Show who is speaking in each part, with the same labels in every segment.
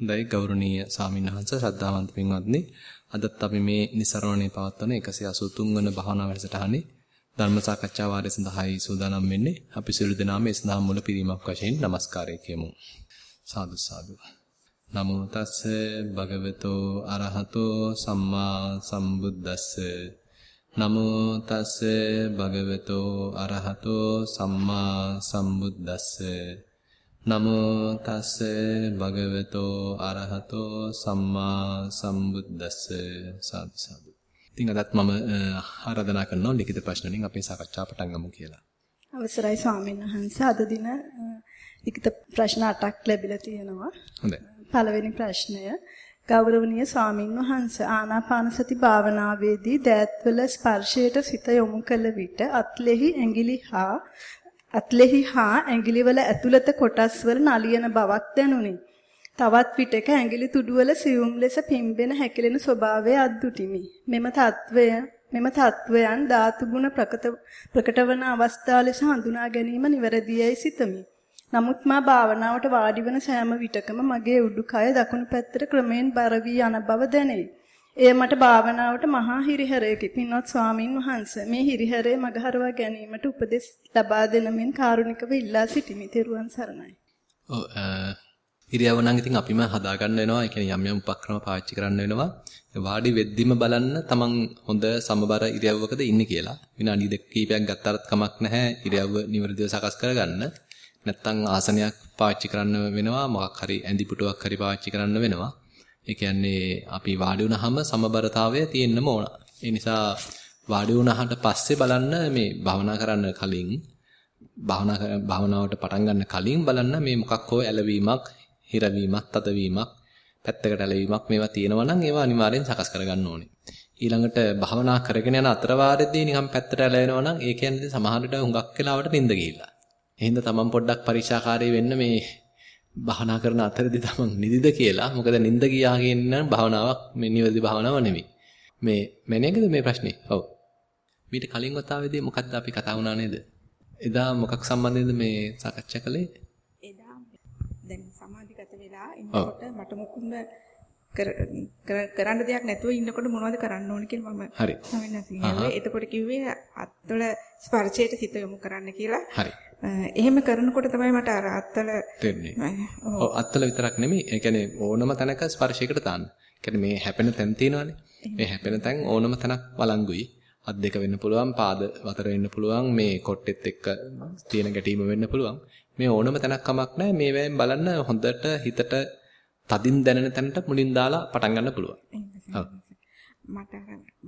Speaker 1: හොඳයි ගෞරවනීය සාමිනහන්ස ශ්‍රද්ධාවන්ත පින්වත්නි. අදත් අපි මේ નિසරණේ පවත්වන 183 වන භාවනා වැඩසටහනේ ධර්ම සාකච්ඡා වාරය සඳහායි සූදානම් වෙන්නේ. අපි සියලු දෙනාම ඒ සඳහා මුල පිරීමක් වශයෙන් নমස්කාරය කියමු. සාදු සාදු. නමෝ තස්ස භගවතෝ අරහතෝ සම්මා සම්බුද්දස්ස. නමෝ තස්ස භගවතෝ අරහතෝ සම්මා සම්බුද්දස්ස. නමෝ තස්ස භගවතෝ අරහතෝ සම්මා සම්බුද්දස්ස සාදු සාදු. ඉතින් අදත් මම ආරාධනා කරනවා ලිඛිත ප්‍රශ්න වලින් අපේ සාකච්ඡාව පටන් ගමු කියලා.
Speaker 2: අවසරයි ස්වාමීන් වහන්සේ අද දින ලිඛිත ප්‍රශ්න 8ක් ලැබිලා තියෙනවා.
Speaker 1: හොඳයි.
Speaker 2: පළවෙනි ප්‍රශ්නය ගෞරවනීය ස්වාමින් වහන්සේ ආනාපාන සති භාවනාවේදී දෑත්වල ස්පර්ශයට සිත යොමු කළ විට අත්ලෙහි ඇඟිලි හා අත්ලෙහි හා ඇඟිලිවල ඇතුළත කොටස්වල නලියන බවක් දැනුනි. තවත් විටක ඇඟිලි තුඩුවල සියුම් ලෙස පිම්බෙන හැකිලෙන ස්වභාවය අද්දුටිමි. මෙම తත්වය මෙම తත්වයන් ධාතු ගුණ ප්‍රකට ප්‍රකටවන අවස්ථා ලෙස හඳුනා ගැනීම නිවැරදියයි සිතමි. නමුත් මා භාවනාවට වාඩි වන සෑම විටකම මගේ උඩුකය දකුණු පැත්තට ක්‍රමෙන් බර වී යන බව දැනේ. එය මට භාවනාවට මහා හිරිහැරයකි. පින්වත් ස්වාමින් වහන්සේ මේ හිරිහැරය මගහරවා ගැනීමට උපදෙස් ලබා දෙන මෙන් කාරුණිකව ඉල්ලා සිටිමි. තෙරුවන් සරණයි.
Speaker 1: ඔව් ඉරියව නම් ඉතින් අපිම හදාගන්න වෙනවා. ඒ කියන්නේ යම් යම් උපක්‍රම පාවිච්චි කරන්න වෙනවා. වාඩි වෙද්දිම බලන්න තමන් හොඳ සමබර ඉරියව්වකද ඉන්නේ කියලා. විනාඩි දෙක කීපයක් ගත්තාට කමක් නැහැ ඉරියව්ව නිවැරදිව සකස් කරගන්න. නැත්තම් ආසනයක් පාවිච්චි කරන්න වෙනවා. මොකක් හරි ඇඳි පුටුවක් හරි පාවිච්චි කරන්න වෙනවා. ඒ කියන්නේ අපි වාඩි වුණාම සමබරතාවය තියෙන්නම ඕන. ඒ නිසා වාඩි වුණාට පස්සේ බලන්න මේ භාවනා කරන්න කලින් භාවනා භාවනාවට පටන් ගන්න කලින් බලන්න මේ මොකක් හෝ ඇලවීමක්, හිරවීමක්, තදවීමක්, පැත්තකට ඇලවීමක් මේවා තියෙනවා නම් ඒවා අනිවාර්යෙන් සකස් කරගන්න ඕනේ. ඊළඟට භාවනා කරගෙන යන අතරවාරෙදී නිකන් පැත්තට ඇලවෙනවා නම් ඒ කියන්නේ සමහර විට හුඟක් වෙලාවට නිින්ද ගිහිල්ලා. එහෙනම් තමන් පොඩ්ඩක් පරීක්ෂාකාරී වෙන්න මේ භාවනා කරන අතරදී තමන් නිදිද කියලා. මොකද නිින්ද ගියා කියන භාවනාවක් මේ නිවැරදි භාවනාවක් නෙමෙයි. මේ මැනේකද මේ ප්‍රශ්නේ? ඔව්. මීට කලින් වතාවේදී මොකද්ද අපි කතා වුණා නේද? එදා මොකක් සම්බන්ධයෙන්ද මේ සාකච්ඡා කළේ?
Speaker 3: එදා දැන් සමාධිගත වෙලා ඉන්නකොට මට මුකුන්න කරන්න දෙයක් නැතුව ඉන්නකොට මොනවද කරන්න ඕන කියලා මම
Speaker 1: හරි.
Speaker 3: සමිනසිංහලේ එතකොට කිව්වේ අත්වල ස්පර්ශයට සිත යොමු කරන්න කියලා.
Speaker 1: හරි.
Speaker 3: එහෙම කරනකොට තමයි මට අර අත්තල
Speaker 1: තේරෙන්නේ. ඔව් අත්තල විතරක් නෙමෙයි. ඒ කියන්නේ ඕනම තැනක ස්පර්ශයකට තාන්න. ඒ කියන්නේ මේ හැපෙන තැන් තියෙනවානේ. මේ හැපෙන තැන් ඕනම තැනක් වළංගුයි. අත් දෙක වෙන්න පුළුවන්, පාද වතර වෙන්න පුළුවන්, මේ කොට්ටෙත් එක්ක තියෙන ගැටීම වෙන්න පුළුවන්. මේ ඕනම තැනක් කමක් නැහැ. මේ වෙන් බලන්න හොඳට හිතට තදින් දැනෙන තැනට මුලින් දාලා පටන් ගන්න පුළුවන්. ඔව්.
Speaker 3: මට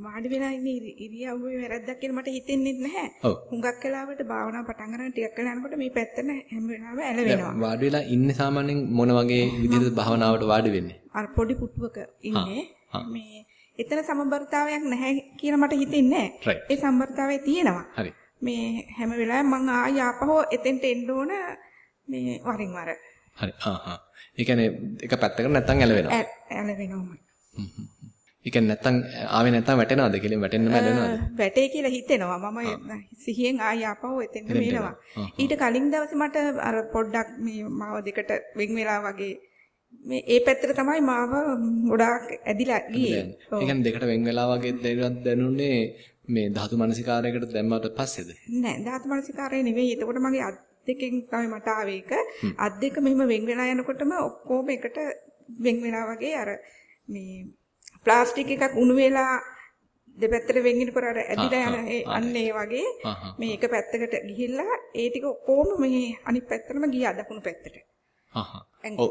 Speaker 3: වාඩි වෙලා ඉන්නේ ඉරියව්වේ වැරද්දක් කියලා මට හිතෙන්නේ නැහැ. හුඟක් වෙලාවට භාවනාව පටන් ගන්න ටිකක් වෙලා යනකොට මේ පැත්තට හැම වෙලාවෙම ඇලවෙනවා.
Speaker 1: වාඩි වෙලා ඉන්නේ සාමාන්‍යයෙන් මොන වගේ විදිහට භාවනාවට වාඩි වෙන්නේ?
Speaker 3: අර පොඩි පුටුවක ඉන්නේ. මේ එතන සමබරතාවයක් නැහැ කියලා මට හිතෙන්නේ නැහැ. ඒ සමබරතාවය තියෙනවා.
Speaker 1: හරි.
Speaker 3: මේ හැම වෙලාවෙම මං ආය ආපහු එතෙන්ට එන්න ඕන මේ වරින් වර.
Speaker 1: හරි. ආ ආ. ඒ කියන්නේ එක පැත්තකට නැත්තම් ඇලවෙනවා.
Speaker 3: ඇලවෙනවා.
Speaker 1: ඒ කියන්නේ නැත්තම් ආවේ නැත්තම් වැටෙනවද කියලා වැටෙන්නම ඇලෙනවද?
Speaker 3: වැටේ කියලා හිතෙනවා. මම සිහියෙන් ආය ආපහු එතෙන්ට මේනවා. ඊට කලින් දවසේ මට අර පොඩ්ඩක් මේ මාව දෙකට වෙන් වෙලා වගේ මේ ඒ පැත්තට තමයි මාව ගොඩාක් ඇදිලා ගියේ.
Speaker 1: ඒ කියන්නේ දෙකට වෙන් වෙලා වගේ දැනුනේ මේ ධාතු මනසිකාරයකට දැම්මට පස්සේද?
Speaker 3: නෑ ධාතු මනසිකාරය නෙවෙයි. එතකොට මගේ දෙකෙන් තමයි මට ආවේ එක. අත් දෙක මෙහෙම වෙන් වෙලා යනකොටම ඔක්කොම එකට වෙන් වෙලා වගේ අර මේ ප්ලාස්ටික් එකක් උණු වෙලා දෙපැත්තට වෙන්ගින කර අර ඇදිලා යන අන්න ඒ වගේ මේ එක පැත්තකට ගිහිල්ලා ඒ ටික ඔක්කොම මේ අනිත් පැත්තටම ගියා දකුණු පැත්තට.
Speaker 1: හහ. ඔව්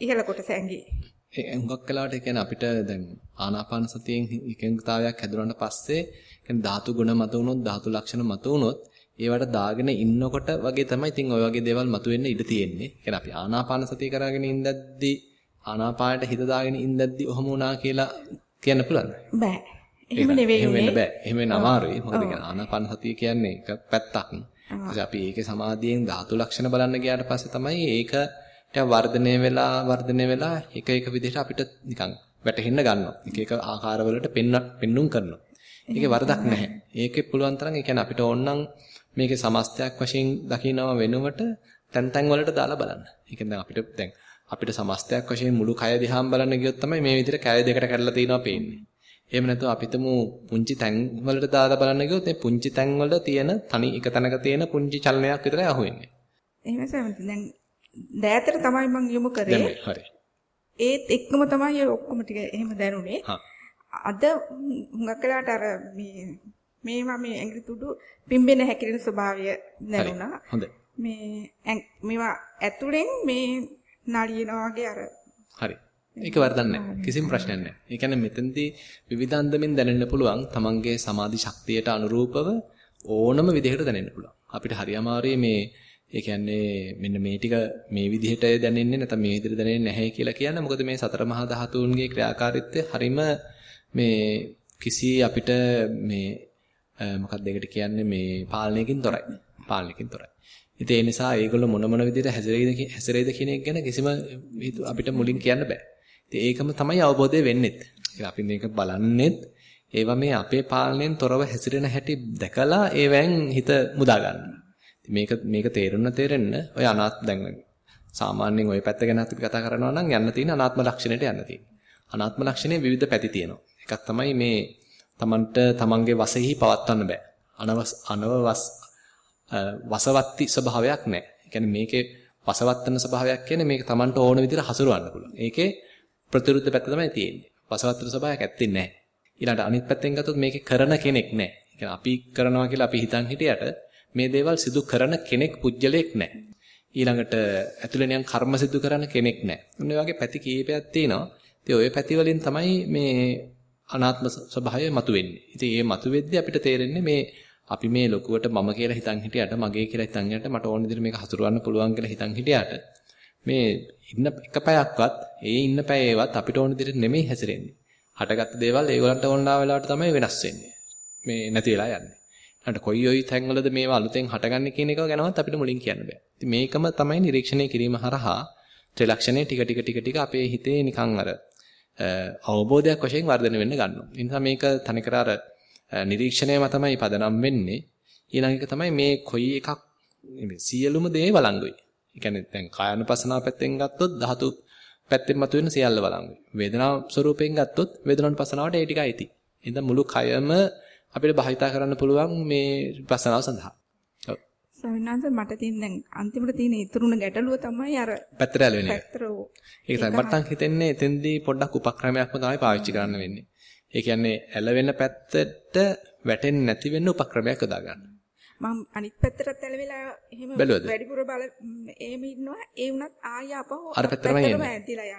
Speaker 3: ඉහළ කොටස ඇඟේ.
Speaker 1: ඒ හුඟක් වෙලාවට ඒ කියන්නේ අපිට දැන් ආනාපාන සතියෙන් එකඟතාවයක් හැදුනට පස්සේ කියන්නේ ධාතු ගුණ මත වුණොත් ධාතු ලක්ෂණ මත වුණොත් ඒවට දාගෙන ඉන්නකොට වගේ තමයි ඉතින් ওই වගේ දේවල් මතුවෙන්න ඉඩ තියෙන්නේ. ඒ අපි ආනාපාන සතිය කරගෙන ඉඳද්දී ආනාපානයට හිත දාගෙන ඉඳද්දී ඔහම වුණා කියලා කියන්න පුළුවන්ද?
Speaker 3: බෑ. එහෙම නෙවෙයි.
Speaker 1: එහෙම වෙන්න බෑ. එහෙම වෙන්න අමාරුයි. මොකද ආනාපාන සතිය කියන්නේ එක පැත්තක්. ඉතින් අපි ඒකේ සමාධියෙන් ධාතු ලක්ෂණ බලන්න ගියාට පස්සේ තමයි ඒකට වර්ධනය වෙලා වර්ධනය වෙලා එක එක විදිහට අපිට නිකන් වැටහෙන්න ගන්නවා. එක එක ආකාරවලට පෙන්න පෙන්눔 කරනවා. ඒකේ වරදක් නැහැ. ඒකේ පුළුවන් තරම් ඒ කියන්නේ අපිට ඕනනම් මේකේ සමස්තයක් වශයෙන් දකින්නව වෙනුවට තැන් තැන් වලට දාලා බලන්න. ඒ කියන්නේ අපිට දැන් අපිට සමස්තයක් වශයෙන් මුළු කය දිහාම බලන්න ගියොත් තමයි මේ විදිහට කය දෙකට කඩලා තියෙනවා පේන්නේ. එහෙම නැත්නම් අපිටම පුංචි තැන් වලට දාලා බලන්න ගියොත් මේ පුංචි තැන් වල තියෙන තනි එක තැනක තියෙන පුංචි චලනයක් විතරයි අහුවෙන්නේ.
Speaker 3: එහෙම සමහර දැන් දෑතට තමයි මම යොමු කරේ.
Speaker 1: හරි.
Speaker 3: ඒත් එක්කම තමයි ඔක්කොම ටික එහෙම දැනුනේ. අද හුඟක් වෙලාට අර මේ මේවා මේ ඇඟිලි තුඩු පිම්බෙන හැකිලෙන ස්වභාවය දැනුණා.
Speaker 1: හොඳයි.
Speaker 3: මේ මේවා ඇතුලෙන් මේ නලියනවා වගේ අර
Speaker 1: හරි. ඒක වරදක්. කිසිම ප්‍රශ්නයක් නැහැ. ඒ කියන්නේ මෙතනදී විවිධ අන්දමින් දැනෙන්න පුළුවන් තමන්ගේ සමාධි ශක්තියට අනුරූපව ඕනම විදිහකට දැනෙන්න පුළුවන්. අපිට හරි අමාරුයි මේ ඒ කියන්නේ මෙන්න මේ ටික මේ විදිහට දැනෙන්නේ නැත්නම් මේ විදිහට දැනෙන්නේ නැහැ කියලා කියන්නේ මොකද මේ සතර මහා ධාතුන්ගේ ක්‍රියාකාරීත්වය හරිම මේ කිසි අපිට මේ මොකක්ද ඒකට කියන්නේ මේ පාලනයකින් තොරයි. පාලනයකින් තොරයි. ඉතින් ඒ නිසා ඒගොල්ලෝ මොන මොන විදිහට හැසිරෙයිද හැසිරෙයිද කියන එක ගැන කිසිම අපිට මුලින් කියන්න බෑ. ඉතින් ඒකම තමයි අවබෝධය වෙන්නෙත්. අපි මේක බලන්නෙත් ඒවා මේ අපේ පාලනයෙන් තොරව හැසිරෙන හැටි දැකලා ඒවෙන් හිත මුදා ගන්න. මේක මේක තේරුණ තේරෙන්න ඔය අනාත්ම දැන් සාමාන්‍යයෙන් ওই පැත්ත ගැන අපි කතා කරනවා නම් යන්න තියෙන අනාත්ම ලක්ෂණයට යන්න තියෙන්නේ. අනාත්ම ලක්ෂණේ විවිධ පැති තියෙනවා. එකක් තමයි මේ Tamanට Tamanගේ වශයෙහි පවත්වන්න බෑ. අනවස් අනවවස් වසවත්ති ස්වභාවයක් නැහැ. ඒ කියන්නේ මේකේ වසවත්තන ස්වභාවයක් කියන්නේ මේක Tamanට ඕන විදිහට හසුරවන්න පුළුවන්. ඒකේ ප්‍රතිවිරුද්ධ පැත්ත තමයි තියෙන්නේ. වසවත්තන ස්වභාවයක් ඇත්තේ නැහැ. ඊළඟට අනිත් පැත්තෙන් ගත්තොත් මේකේ කරන කෙනෙක් නැහැ. අපි කරනවා කියලා අපි හිතන් හිටියට මේ දේවල් සිදු කරන කෙනෙක් පුජ්‍යලයක් නැහැ. ඊළඟට ඇතුළේ නිකන් කර්ම සිදු කරන කෙනෙක් නැහැ. ඔන්න වගේ පැති කීපයක් තියෙනවා. ඉතින් ওই පැති වලින් තමයි මේ අනාත්ම ස්වභාවය මතුවෙන්නේ. ඉතින් මේ මතුවෙද්දී අපිට තේරෙන්නේ මේ අපි මේ ලොකුවට මම කියලා හිතන් හිටියට මගේ කියලා හිතන් හිටියට මට ඕන විදිහට මේක හසුරවන්න පුළුවන් කියලා හිතන් හිටියට මේ ඉන්න එක පැයක්වත් ඒ ඉන්න පැයේවත් අපිට ඕන විදිහට නෙමෙයි හැසිරෙන්නේ. හටගත්ත දේවල් ඒගොල්ලන්ට ඕනලා වෙලාවට තමයි වෙනස් වෙන්නේ. මේ නැති වෙලා යන්නේ. ඊට කොයි ඔයි තැන්වලද මේවා අලුතෙන් හටගන්නේ කියන එක ගැනවත් අපිට මුලින් කියන්න බෑ. ඉතින් මේකම තමයි නිරීක්ෂණය කිරීම හරහා ත්‍රිලක්ෂණය ටික ටික ටික ටික අපේ හිතේ නිකන් අර අවබෝධයක් වශයෙන් වර්ධනය වෙන්න ගන්නවා. ඒ නිසා මේක තනිකර අර නිරීක්ෂණයම තමයි පදනම් වෙන්නේ. ඊළඟ එක තමයි මේ කොයි එකක් සියලුම දේ වළංගුයි. ඒ කියන්නේ දැන් කායानुපසනාව පැත්තෙන් ගත්තොත් ධාතු පැත්තෙන් මතුවෙන සියල්ල වළංගුයි. වේදනා ස්වරූපයෙන් ගත්තොත් වේදනානුපසනාවට ඒ ටිකයි ඇති. එහෙනම් මුළු කයම අපිට භාවිතා කරන්න පුළුවන් මේ විපස්සනාව සඳහා.
Speaker 3: සවිනාස මට තියෙන දැන් අන්තිමට තියෙන ඉතුරුන ගැටලුව තමයි අර
Speaker 1: පැත්තට ඇල වෙන එක. පැත්තට ඒක තමයි මට හිතෙන්නේ එතෙන්දී පොඩ්ඩක් උපක්‍රමයක්ම තමයි පාවිච්චි කරන්න වෙන්නේ. ඒ කියන්නේ ඇලවෙන පැත්තට වැටෙන්නේ නැති වෙන්න උපක්‍රමයක් යොදා ගන්න.
Speaker 3: මම අනිත් පැත්තට ඇලවිලා එහෙම වැඩිපුර බල එහෙම ඉන්නවා ඒ වුණත් ආය අපහු
Speaker 1: අර පැත්තටම යන්නේ.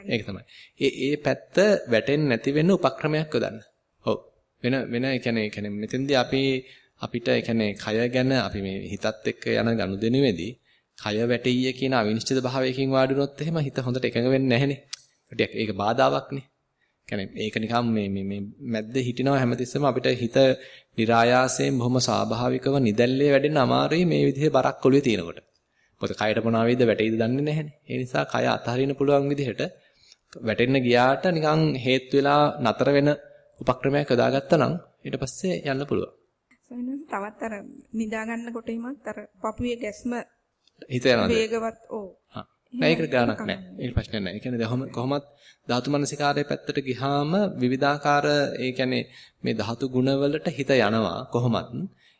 Speaker 1: ඒක තමයි. ඒ ඒ පැත්ත වැටෙන්නේ නැති වෙන්න උපක්‍රමයක් යොදන්න. ඔව්. වෙන වෙන ඒ කියන්නේ ඒ කියන්නේ මෙතෙන්දී අපි අපිට ඒ කියන්නේ කය ගැන අපි මේ හිතත් එක්ක යන ගනුදෙනුවේදී කය වැටෙయ్య කියන අවිනිශ්චිත භාවයකින් වාඩි වුණොත් එහෙම හිත හොඳට එකඟ වෙන්නේ නැහනේ. ටිකක් ඒක බාධාවක්නේ. කියන්නේ ඒක නිකම් මේ මේ මේ මැද්දේ හිටිනවා හැමතිස්සෙම අපිට හිත નિરાයාසයෙන් බොහොම ස්වාභාවිකව නිදැල්ලේ වැඩෙන අමාරුයි මේ විදිහේ බරක් ඔළුවේ තියෙනකොට. මොකද කයට මොනවා වේද වැටෙයිද දන්නේ නැහනේ. ඒ නිසා කය අතහරින්න පුළුවන් විදිහට වැටෙන්න ගියාට නිකන් හේත් වෙලා නතර වෙන උපක්‍රමයක් හදාගත්තා නම් ඊට පස්සේ යන්න පුළුවන්.
Speaker 3: සොයනස් තවත් අර නිදා ගන්නකොට හිමත් අර පපුවේ ගැස්ම
Speaker 1: හිත යනවාද?
Speaker 3: වේගවත් ඕ.
Speaker 1: නෑ ඒකට ගාණක් නෑ. ඒක ප්‍රශ්නයක් නෑ. ඒ කියන්නේ කොහොමත් ධාතු මනසිකාරයේ පැත්තට ගිහාම විවිධාකාර ඒ කියන්නේ මේ ධාතු ගුණවලට හිත යනවා කොහොමත්.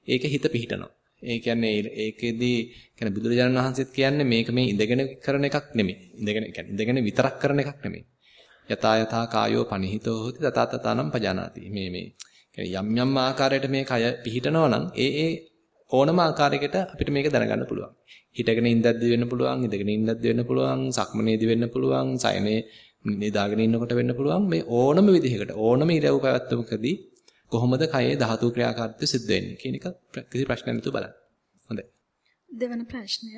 Speaker 1: ඒක හිත පිහිටනවා. ඒ කියන්නේ ඒකෙදී කියන්නේ බුදුරජාණන් වහන්සේත් කියන්නේ මේක මේ ඉඳගෙන කරන එකක් නෙමෙයි. ඉඳගෙන කියන්නේ ඉඳගෙන විතරක් කරන එකක් නෙමෙයි. යතා යතා කායෝ පනිහිතෝ හොති තත තතනම් පජානාති. මේ මේ යම් යම් ආකාරයට මේ කය පිහිටනවා නම් ඒ ඒ ඕනම ආකාරයකට අපිට මේක දැනගන්න පුළුවන්. හිටගෙන ඉඳද්දි වෙන්න පුළුවන්, ඉඳගෙන ඉඳද්දි වෙන්න පුළුවන්, සක්මනේදි වෙන්න පුළුවන්, සයනේ නිදාගෙන ඉන්නකොට වෙන්න පුළුවන්. මේ ඕනම විදිහකට ඕනම ඉරව් පැවැත්මකදී කොහොමද කයේ ධාතු ක්‍රියාකාරීත්වය සිද්ධ වෙන්නේ කියන එක කිසි ප්‍රශ්නයක් නැතුව බලන්න. හොඳයි.
Speaker 2: දෙවන ප්‍රශ්නය